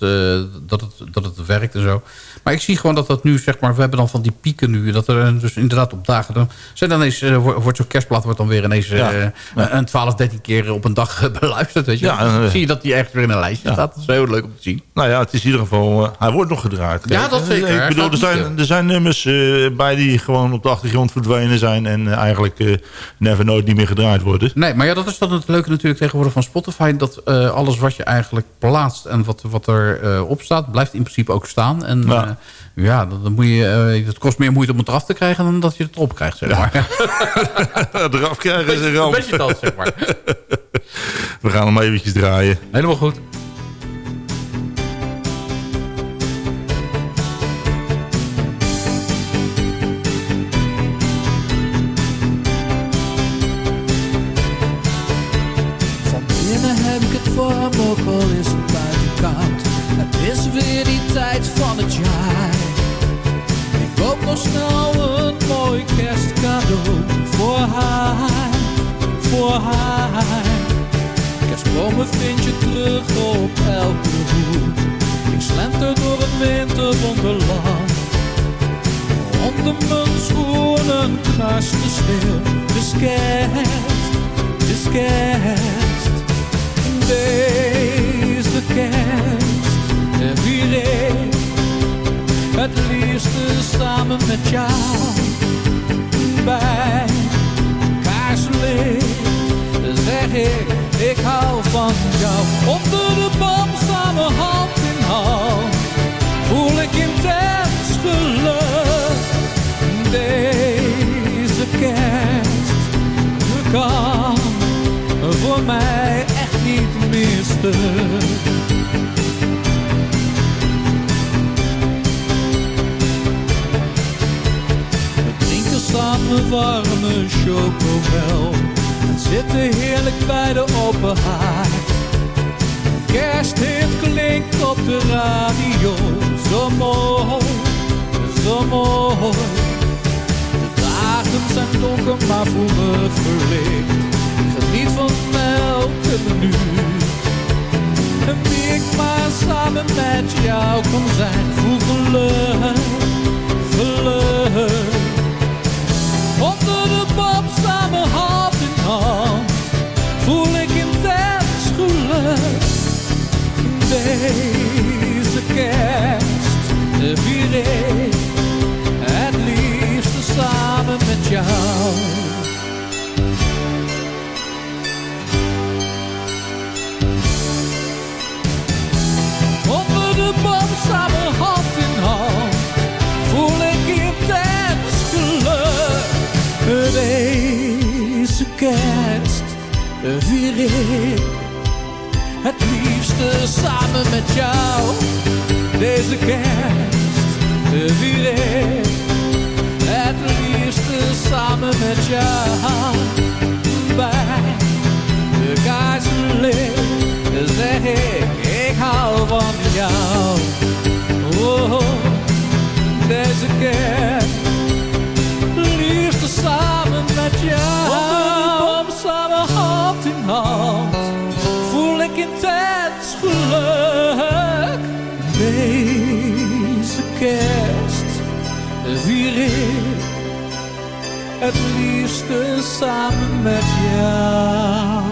dat, het, dat het werkt en zo. Maar ik zie gewoon dat dat nu, zeg maar... We hebben dan van die pieken nu. Dat er dus inderdaad op dagen... Dan zijn dan ineens, eh, wordt zo'n kerstplaat wordt dan weer ineens... eh, een 12, 13 keer op een dag eh, beluisterd, weet je. Ja, Dan eh, zie je dat die ergens weer in een lijstje staat. Dat is heel leuk om te zien. Nou ja, het is in ieder geval... eh, hij wordt nog gedraaid. Ja, dat zeker. Ik Hij bedoel, er zijn, er zijn nummers eh, bij die gewoon op de achtergrond verdwenen zijn... en eh, eigenlijk eh, never nooit niet meer gedraaid worden. Nee, maar ja, dat is dan het leuke natuurlijk tegenwoordig van Spotify. Dat eh, alles wat je eigenlijk plaatst en wat, wat er eh, op staat... blijft in principe ook staan. En Ja. ja, ja dan, moet je, eh, het kost meer moeite om het eraf te krijgen... dan dat je het erop krijgt, zeg maar. Eraf krijgen is een Een ramp. beetje dat, zeg maar. We gaan hem eventjes draaien. Helemaal goed. Samen met jou het liefste samen met jou. Deze kerst vier ik het liefste samen met jou. Bij de kaarslicht zeg ik, ik hou van jou. Oh, deze kerst liefste samen met jou. kerst vier ik het liefste samen met jou.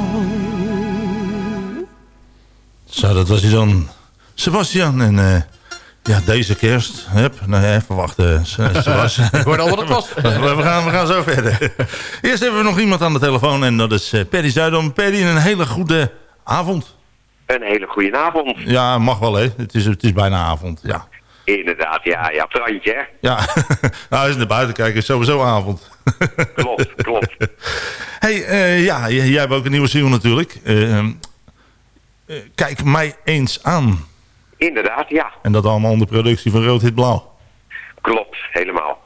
Zo, dat was hij dan. Sebastian en... Eh, ja, deze kerst. Hup, nou ja, even wachten. Eh, ik hoorde al wat het was. we, gaan, we gaan zo verder. Eerst hebben we nog iemand aan de telefoon en dat is eh, Paddy Zuidam. Perry, een hele goede avond. Een hele goede avond. Ja, mag wel hè. Het is, het is bijna avond, ja. Inderdaad, ja, ja, randje, hè? Ja, nou, je naar buiten kijkt is sowieso avond. Klopt, klopt. hey, eh, ja, jij hebt ook een nieuwe single natuurlijk. Eh, eh, kijk mij eens aan. Inderdaad, ja, En dat allemaal onder productie van Rood Hit Blauw. klopt, helemaal.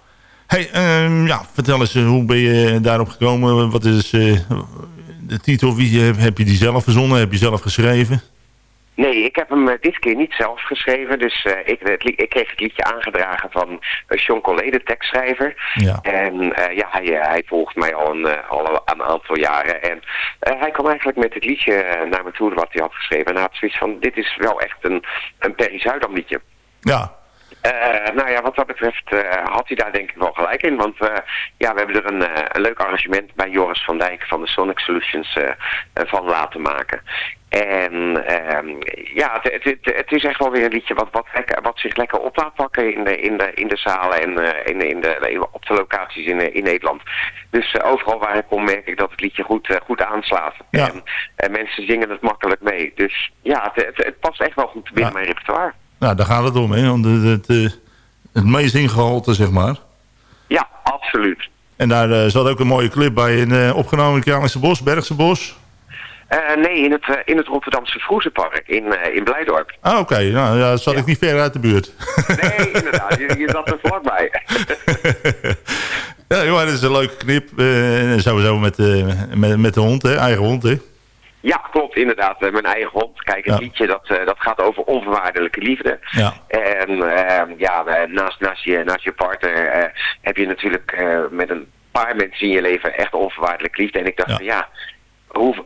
Hey, ehm, ja, vertel eens, hoe ben je daarop gekomen? Wat is de titel? Wie heb je die zelf verzonnen? Heb je zelf geschreven? Nee, ik heb hem eh, dit keer niet zelf geschreven. Dus eh, ik, het ik kreeg het liedje aangedragen van uh, Sean Collet, de tekstschrijver. Ja. En eh, ja, hij, eh, hij volgt mij al een, eh, al een aantal jaren. En eh, hij kwam eigenlijk met het liedje eh, naar me toe wat hij had geschreven. En hij had zoiets van, dit is wel echt een, een Perry Zuidam liedje. Ja, Eh, nou ja, wat dat betreft eh, had hij daar denk ik wel gelijk in. Want eh, ja, we hebben er een, een leuk arrangement bij Joris van Dijk van de Sonic Solutions van laten maken. En ehm, ja, het, het, het, is echt wel weer een liedje wat, wat, lekker, wat zich lekker op laat pakken in de, in de, in de zalen en in, in de, op de locaties in, in Nederland. Dus overal waar ik kom merk ik dat het liedje goed, goed aanslaat. Ja. En, en mensen zingen het makkelijk mee. Dus ja, het, het, het past echt wel goed binnen Ja. mijn repertoire. Nou daar gaat het om, hè? Want het, het, eh, het meest ingehalte, zeg maar. Ja, absoluut. En daar eh, zat ook een mooie clip bij in, eh, opgenomen in Kralingse Bos, Bergse Bos. Nee, in het, in het Rotterdamse Vroezenpark in, in Blijdorp. Ah, oké. Nou, ja, zat ik niet ver uit de buurt. Nee, inderdaad. Je, je zat er vlakbij. ja, joh, dat is een leuke clip. eh, sowieso met, met, met de hond, hè? Eigen hond, hè? Ja, klopt, inderdaad. Eh, mijn eigen hond. Kijk, het Ja. liedje dat, eh, dat gaat over onvoorwaardelijke liefde. Ja. En ehm, ja, eh, naast, naast, je, naast je partner heb je natuurlijk met een paar mensen in je leven echt onvoorwaardelijke liefde. En ik dacht, Ja. van, ja, hoe,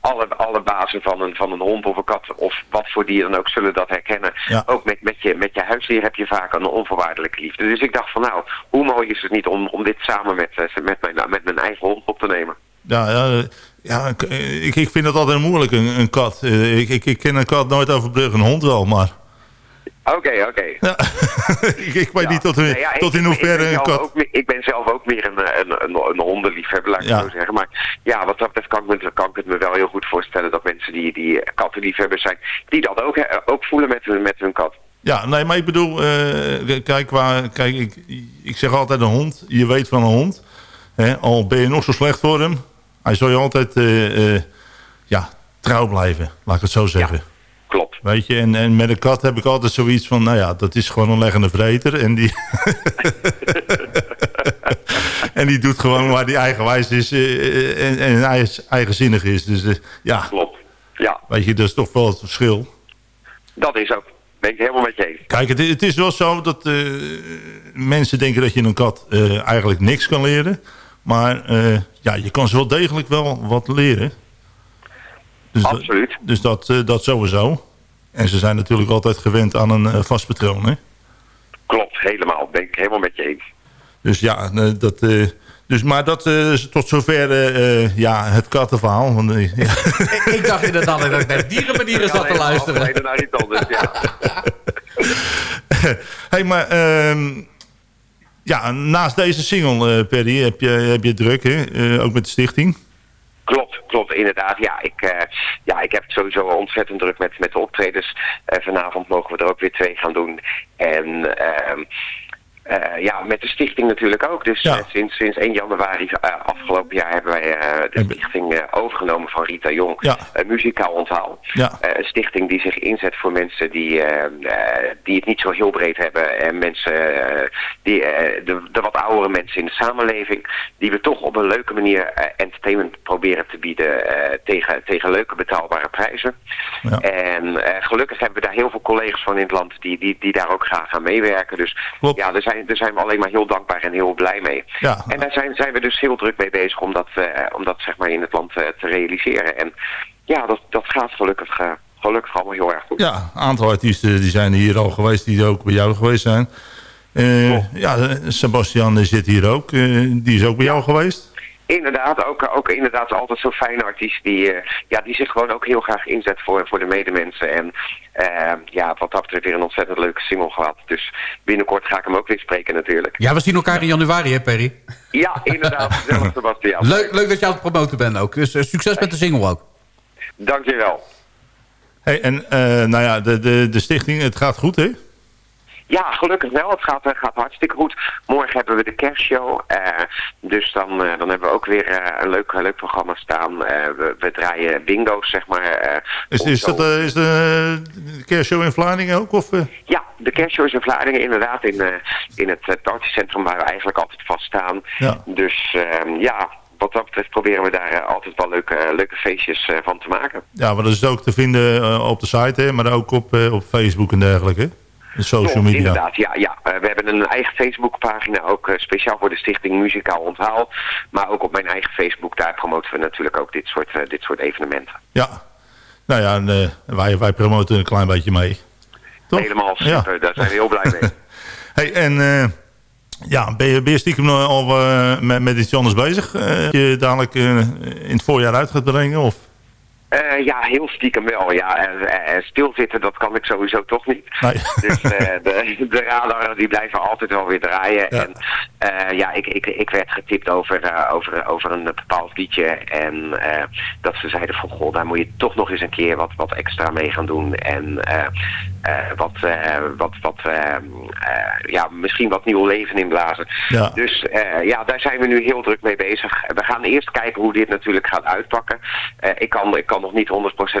alle, alle bazen van een, van een hond of een kat of wat voor dier dan ook zullen dat herkennen. Ja. Ook met, met, je, met je huisdier heb je vaak een onvoorwaardelijke liefde. Dus ik dacht van nou, hoe mooi is het niet om, om dit samen met, met, mijn, met mijn eigen hond op te nemen. Ja, ja, ja ik, ik, ik vind dat altijd moeilijk, een, een kat. Eh, Ik, ik, ik ken een kat nooit overbruggen, een hond wel, maar... Oké, oké. Ja. ik, ik weet Ja. niet tot, in- Nee, ja, tot in hoeverre een kat... ook ik ben zelf ook meer een, eh, een, een, een hondenliefhebber, laat ik zo zeggen. Maar ja, wat dat betreft kan ik, me, kan ik het me wel heel goed voorstellen dat mensen die, die kattenliefhebbers zijn, die dat ook, eh, ook voelen met hun, met hun kat. Ja, nee, maar ik bedoel, eh, kijk, waar, kijk ik, ik zeg altijd een hond, je weet van een hond. Hè, al ben je nog zo slecht voor hem, hij zal je altijd eh, eh, ja, trouw blijven, laat ik het zo zeggen. Klopt. Weet je, en, en met een kat heb ik altijd zoiets van, nou ja, dat is gewoon een leggende vreter. En die, en die doet gewoon waar die eigenwijs is eh, en, en eigen, eigenzinnig is. Dus ja, Klopt. Ja, weet je, dat is toch wel het verschil. dat is ook. Ben ik helemaal met je eens. Kijk, het, het is wel zo dat mensen denken dat je een kat eigenlijk niks kan leren. Maar eh, ja, je kan ze wel degelijk wel wat leren. Dus dat- Absoluut. dus dat, eh, dat sowieso. En ze zijn natuurlijk altijd gewend aan een eh, vast patroon. Hè? Klopt, helemaal. Ben ik helemaal met je eens. Dus ja, eh, dat... eh, dus, maar dat eh, is tot zover eh, eh, ja, het kattenverhaal. Want, eh, ja. ik dacht inderdaad dat ik naar dierenmanieren zat te luisteren. afgeleiden naar iets anders, ja. hey, maar ehm, ja, naast deze single, Perry, heb je, heb je druk, hè? Eh, ook met de stichting. Klopt, klopt, inderdaad. Ja, ik, eh, ja, ik heb het sowieso ontzettend druk met, met de optredens. Vanavond mogen we er ook weer twee gaan doen. En eh, ja, met de stichting natuurlijk ook. Dus Ja. eh, sinds, sinds 1 januari eh, afgelopen jaar hebben wij de stichting overgenomen van Rita Jong. Ja. Een muzikaal onthaal. Ja. Een stichting die zich inzet voor mensen die, die het niet zo heel breed hebben. En mensen, die, de, de wat oudere mensen in de samenleving. Die we toch op een leuke manier entertainment proberen te bieden tegen, tegen leuke betaalbare prijzen. Ja. En gelukkig hebben we daar heel veel collega's van in het land die, die, die daar ook graag aan meewerken. Dus Klopt. ja, daar zijn, daar zijn we alleen maar heel dankbaar en heel blij mee. Ja. En daar zijn, zijn we dus heel druk mee bezig om dat, eh, om dat zeg maar in het land eh, te realiseren. En ja, dat, dat gaat gelukkig, eh, gelukkig allemaal heel erg goed. Ja, een aantal artiesten die zijn hier al geweest, die ook bij jou geweest zijn. Ja, Sebastian zit hier ook. Die is ook bij jou geweest? Inderdaad, ook, ook inderdaad altijd zo'n fijne artiest die, eh, ja, die zich gewoon ook heel graag inzet voor, voor de medemensen. En eh, ja, wat dat betreft weer een ontzettend leuke single gehad. Dus binnenkort ga ik hem ook weer spreken natuurlijk. Ja, we zien elkaar in januari, hè Perry? Ja, inderdaad. Sebastian. Leuk, leuk dat je aan het promoten bent ook. Dus eh, succes met de single ook. Dankjewel. Hey, en eh, nou ja, de, de, de stichting, het gaat goed, hè? Ja, gelukkig wel. Het gaat, eh, gaat hartstikke goed. Morgen hebben we de kerstshow. eh, dus dan, eh, dan hebben we ook weer een leuk, leuk programma staan. We, we draaien bingo's, zeg maar. Is, is, dat, is de, de kerstshow in Vlaardingen ook? Of? Ja, de kerstshow is in Vlaardingen inderdaad in, in het uh, partycentrum waar we eigenlijk altijd vast staan. Ja. Dus ehm, ja, wat dat betreft proberen we daar altijd wel leuke, leuke feestjes van te maken. Ja, maar dat is ook te vinden op de site, hè? maar ook op, op Facebook en dergelijke. Social media. Inderdaad, ja. ja. Eh, we hebben een eigen Facebookpagina, ook eh, speciaal voor de stichting Muzikaal Onthaal. Maar ook op mijn eigen Facebook, daar promoten we natuurlijk ook dit soort, eh, dit soort evenementen. Ja. Nou ja, en, wij, wij promoten een klein beetje mee. Toch? Helemaal Ja. super, daar zijn we heel blij mee. Hey, en ja, ben je, ben je stiekem al met, met iets anders bezig? Eh, je dadelijk in het voorjaar uit gaat brengen? Of? Eh, ja, heel stiekem wel. Ja, Eh, eh, stilzitten, dat kan ik sowieso toch niet. Nee. Dus eh, de, de radar die blijven altijd wel weer draaien. Ja. En ja, ik, ik, ik werd getipt over, over, over een bepaald liedje. En dat ze zeiden van, goh, daar moet je toch nog eens een keer wat, wat extra mee gaan doen. En wat, wat, wat ja, misschien wat nieuw leven inblazen. Ja. Dus ja, daar zijn we nu heel druk mee bezig. We gaan eerst kijken hoe dit natuurlijk gaat uitpakken. Ik, kan, ik kan nog niet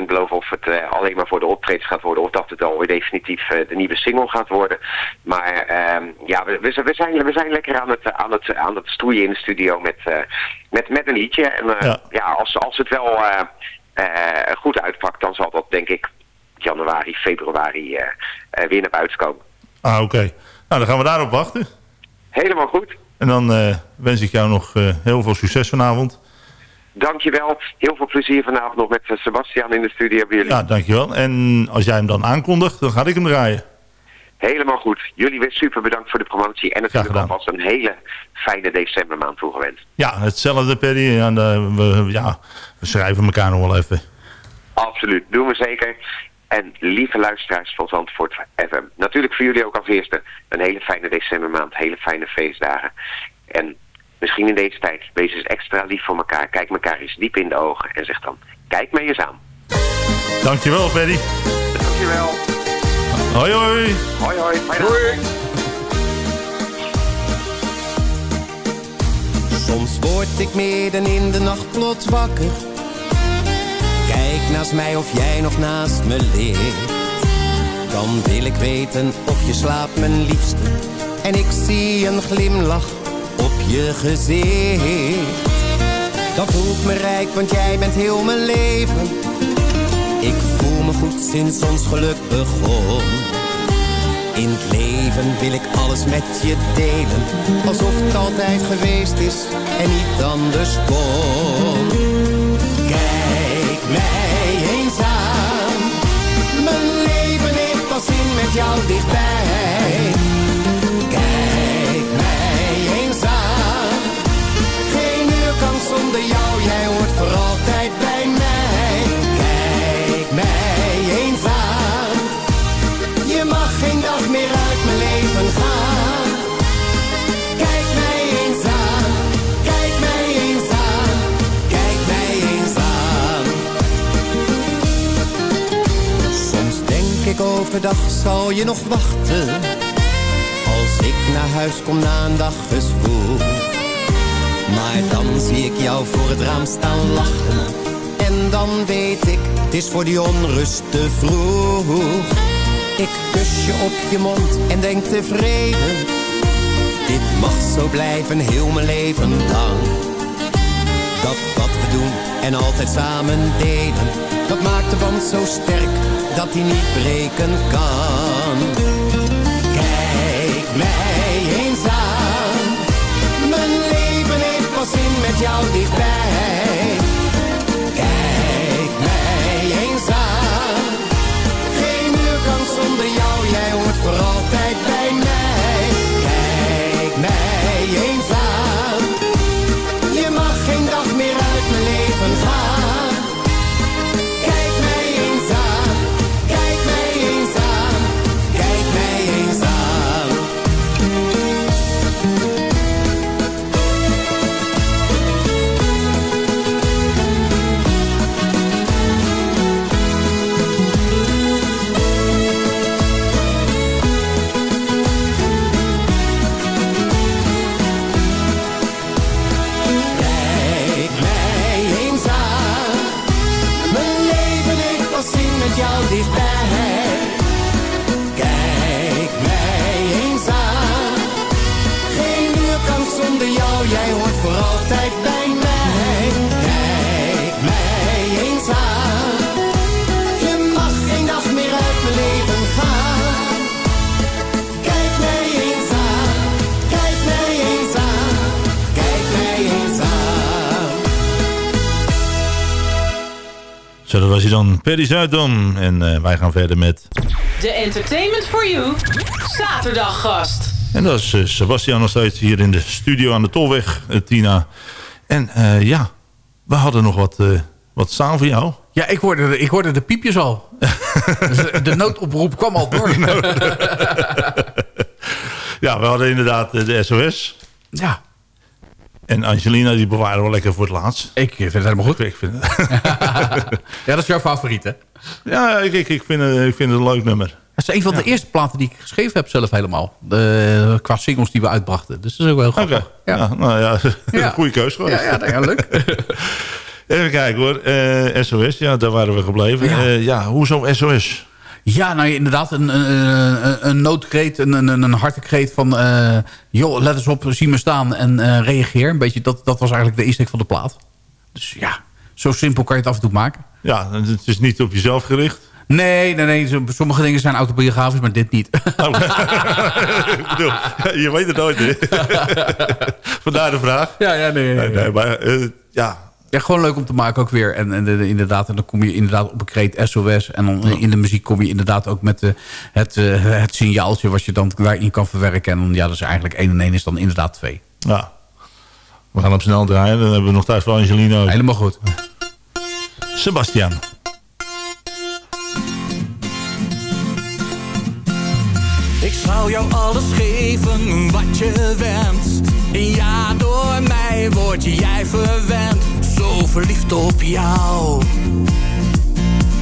100% beloven of het eh, alleen maar voor de optredens gaat worden... of dat het alweer definitief eh, de nieuwe single gaat worden. Maar ehm, ja, we, we, we zijn, we zijn lekker aan het, aan, het, aan het stoeien in de studio met, eh, met, met een liedje. En Ja. ja. als, als het wel goed uitpakt, dan zal dat denk ik januari, februari weer naar buiten komen. Ah, oké. Nou, dan gaan we daarop wachten. Helemaal goed. En dan wens ik jou nog heel veel succes vanavond. Dankjewel. Heel veel plezier vanavond nog met eh, Sebastian in de studio bij jullie. Ja, dankjewel. En als jij hem dan aankondigt, dan ga ik hem draaien. Helemaal goed. Jullie weer super bedankt voor de promotie. En natuurlijk alvast een hele fijne decembermaand toegewenst. Ja, hetzelfde, Perry. En, eh, we, ja, we schrijven elkaar nog wel even. Absoluut. Doen we zeker. En lieve luisteraars van Zandvoort FM. Natuurlijk voor jullie ook als eerste een hele fijne decembermaand. Hele fijne feestdagen. En misschien in deze tijd, wees eens extra lief voor elkaar. Kijk elkaar eens diep in de ogen. En zeg dan, kijk me eens aan. Dankjewel, Perry. Dankjewel. Hoi, hoi. Hoi hoi. Fijne avond. Soms word ik midden in de nacht plots wakker. Kijk naast mij of jij nog naast me ligt. Dan wil ik weten of je slaapt, mijn liefste. En ik zie een glimlach op je gezicht. Dat voelt me rijk, want jij bent heel mijn leven. Ik voel me goed sinds ons geluk begon. In het leven wil ik alles met je delen. Alsof het altijd geweest is en niet anders kon. Kijk mij eens aan. Mijn leven heeft pas zin met jou dichtbij. Overdag, zal je nog wachten? Als ik naar huis kom na een dag gezwoel. Maar dan zie ik jou voor het raam staan lachen. En dan weet ik, het is voor die onrust te vroeg. Ik kus je op je mond en denk tevreden. Dit mag zo blijven heel mijn leven lang. Dat wat we doen en altijd samen delen. Dat maakt de band zo sterk dat hij niet breken kan. Kijk mij eens aan. Mijn leven heeft pas zin met jou dichtbij. Perry Zuidam. En eh, wij gaan verder met... De Entertainment for You zaterdaggast. En dat is eh, Sebastian nog steeds hier in de studio aan de Tolweg, eh, Tina. En eh, ja, we hadden nog wat, eh, wat staan voor jou. Ja, ik hoorde, de- ik hoorde de piepjes al. dus de- noodoproep kwam al door. Ja, we hadden inderdaad de SOS. ja, En Angelina, die bewaren we lekker voor het laatst. ik vind het helemaal goed. Ik vind, Ja, dat is jouw favoriet, hè? ja, ik, ik, ik, vind het, ik vind het een leuk nummer. Dat is een van de eerste platen die ik geschreven heb zelf helemaal. De, qua singles die we uitbrachten. Dus dat is ook wel heel Oké, grappig. ja. Ja. nou ja, Ja. goede keus geweest. Ja, ja, nou ja, leuk. Even kijken hoor. Eh, SOS, ja, daar waren we gebleven. Ja. Ja, ja hoezo SOS? Ja, nou inderdaad, een, een, een, een noodkreet, een, een, een hartekreet van... eh, joh, let eens op, zie me staan en eh, reageer. Een beetje, dat, dat was eigenlijk de insteek van de plaat. Dus ja, zo simpel kan je het af en toe maken. Ja, het is niet op jezelf gericht. Nee, nee, nee. Sommige dingen zijn autobiografisch, maar dit niet. Bedoel, je weet het nooit, hè? Vandaar de vraag. Ja, ja, nee. Nee, nee, maar eh, ja, Ja, gewoon leuk om te maken ook weer. En, en eh, inderdaad, en dan kom je inderdaad op een kreet SOS. En dan in de muziek kom je inderdaad ook met de, het, eh, het signaaltje... wat je dan daarin kan verwerken. En dan, ja, dat is eigenlijk 1 en 1 is dan inderdaad 2. ja. We gaan hem snel draaien. Dan hebben we nog tijd voor Angelina. ook. Helemaal goed. Sebastian. Ik zou jou alles geven wat je wenst. Ja, door mij word jij verwend. Zo verliefd op jou.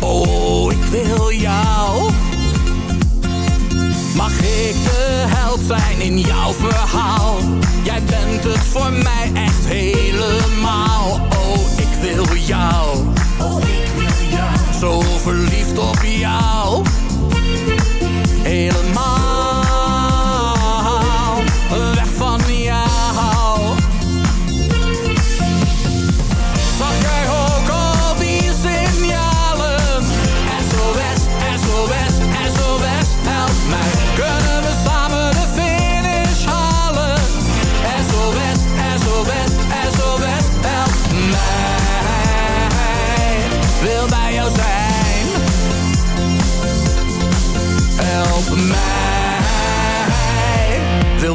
Oh, ik wil jou. Mag ik de held zijn in jouw verhaal? Jij bent het voor mij echt helemaal. Oh, ik wil jou. Oh, ik wil jou. Zo verliefd op jou. Helemaal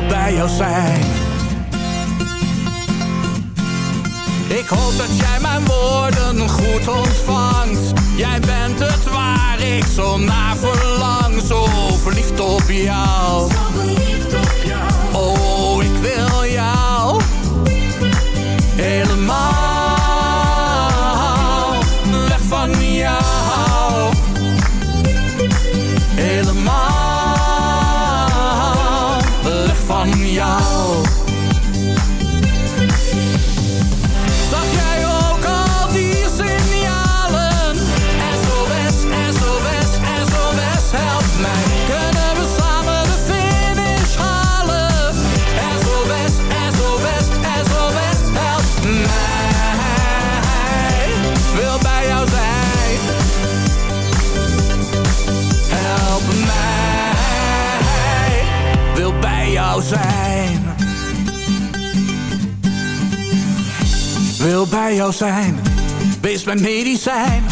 bij jou zijn. Ik hoop dat jij mijn woorden goed ontvangt. Jij bent het waar ik zo naar verlang. Zo verliefd op jou. Oh, Wil bij jou zijn, wees mijn medicijn.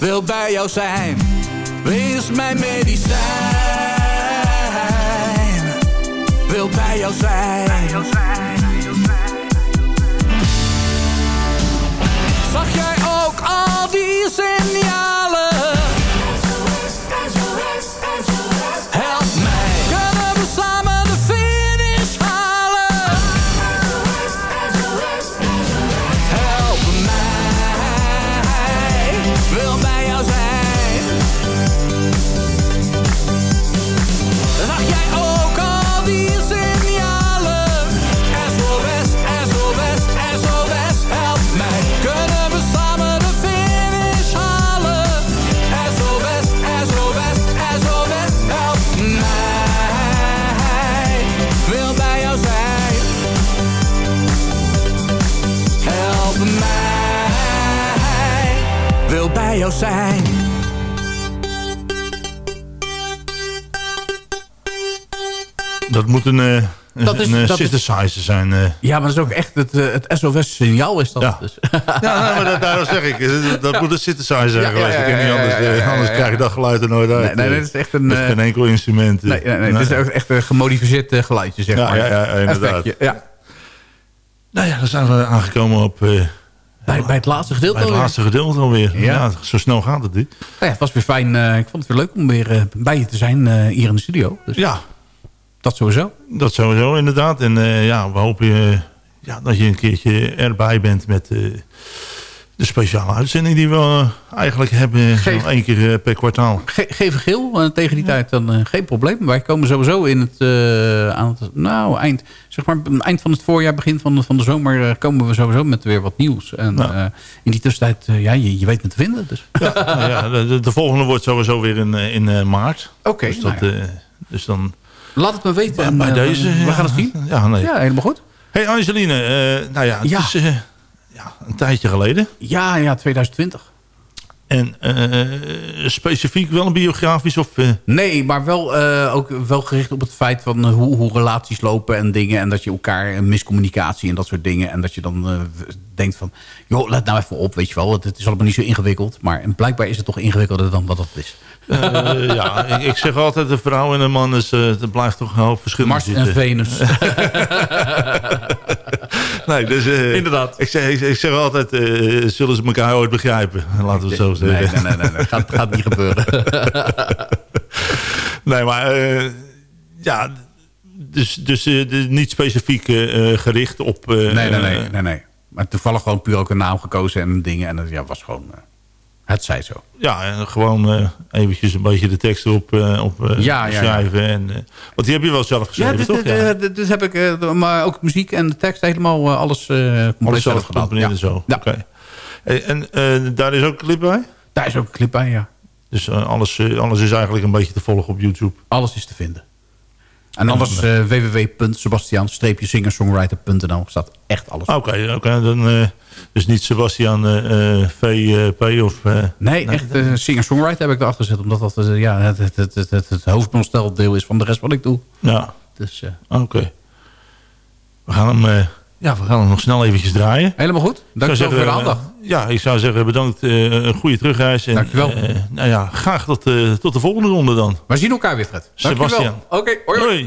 Wil bij jou zijn, wees mijn medicijn. Wil bij jou zijn. Zag jij ook al die signalen? Help Dat moet een, eh, een, Dat is- een, eh, dat is- synthesizer zijn. eh. Ja, maar dat is ook echt het, het SOS-signaal is dat. Ja. Dus. Ja, nee, maar dat, daarom zeg ik. Dat moet een synthesizer zijn Ja, geweest. ja, Ik niet anders, ja, ja, ja, anders ja. krijg je dat geluid er nooit uit. Nee, nee, dit is echt een... Met geen enkel instrument. nee, nee, nee, dit is ook echt een gemodificeerd geluidje, zeg Ja, maar. ja, ja, inderdaad. Ja. Nou ja, dan zijn we aangekomen op... eh, Bij, bij het laatste gedeelte bij het alweer. laatste gedeelte alweer. Ja. Ja. zo snel gaat het niet. Nou ja, het was weer fijn. eh, ik vond het weer leuk om weer bij je te zijn eh, hier in de studio. Dus Ja, dat sowieso. dat sowieso inderdaad. En eh, ja, we hopen eh, ja, dat je een keertje erbij bent met eh, de speciale uitzending die we eigenlijk hebben. Geef- Zo één keer per kwartaal. Ge geef een geel tegen die tijd, dan geen probleem. Wij komen sowieso in het, aan het nou, eind, zeg maar, eind van het voorjaar, begin van de, van de zomer... komen we sowieso met weer wat nieuws. En in die tussentijd, ja, je, je weet me te vinden. Dus. Ja, nou ja, de, de volgende wordt sowieso weer in, in maart. Oké, dus, dat, nou dus dan laat het me weten. en, bij eh, deze... we gaan het zien. Ja, nee. Ja, helemaal goed. Hey Angeline, eh, nou ja, het Ja. is eh, ja, een tijdje geleden. Ja, ja, 2020. En specifiek wel een biografisch of... Nee, maar wel, ook wel gericht op het feit van hoe, hoe relaties lopen en dingen. En dat je elkaar, miscommunicatie en dat soort dingen. En dat je dan denkt van, joh, let nou even op, weet je wel. Het, is allemaal niet zo ingewikkeld. Maar en blijkbaar is het toch ingewikkelder dan wat het is. Eh, ja, ik, zeg altijd, een vrouw en een man, is, er blijft toch een hoop verschil Mars en. Venus. Nee, dus, eh, Inderdaad. Ik zeg, ik, ik zeg altijd, zullen ze elkaar ooit begrijpen? Laten we het zo zeggen. nee, nee, nee, nee. Gaat, gaat niet gebeuren. Nee, maar ja, dus, dus niet specifiek gericht op... nee, nee, nee, nee, nee. Maar toevallig gewoon puur ook een naam gekozen en dingen. En dat ja, was gewoon, het zij zo. Ja, en gewoon eh, eventjes een beetje de tekst op, eh, op eh, Ja, ja, ja. schrijven. En, eh, want die heb je wel zelf geschreven, Ja, dit, toch? dit, dit, dit heb ik, maar ook muziek en de tekst helemaal alles eh compleet Alles zelf zelf gedaan. en zo. Ja. Oké. En eh, daar is ook een clip bij? Daar is ook een clip bij, ja. Dus alles, alles is eigenlijk een beetje te volgen op YouTube. Alles is te vinden. En anders uh, www.sebastian-singer-songwriter.nl staat echt alles. Oké, oké. dan uh, dus niet Sebastian uh, VP of... nee, echt singer-songwriter heb ik erachter gezet. Omdat dat ja, het, het, het, het, het, is van de rest wat ik doe. Ja. Dus, oké. We gaan hem... Ja, we gaan hem nog snel eventjes draaien. Helemaal goed. Dankjewel voor de aandacht. Uh, ja, ik zou zeggen bedankt. Uh, een goede terugreis. En, Dankjewel. Uh, nou ja, graag tot, tot de volgende ronde dan. We zien elkaar weer, Fred. Sebastian. Oké, okay, hoi. hoi.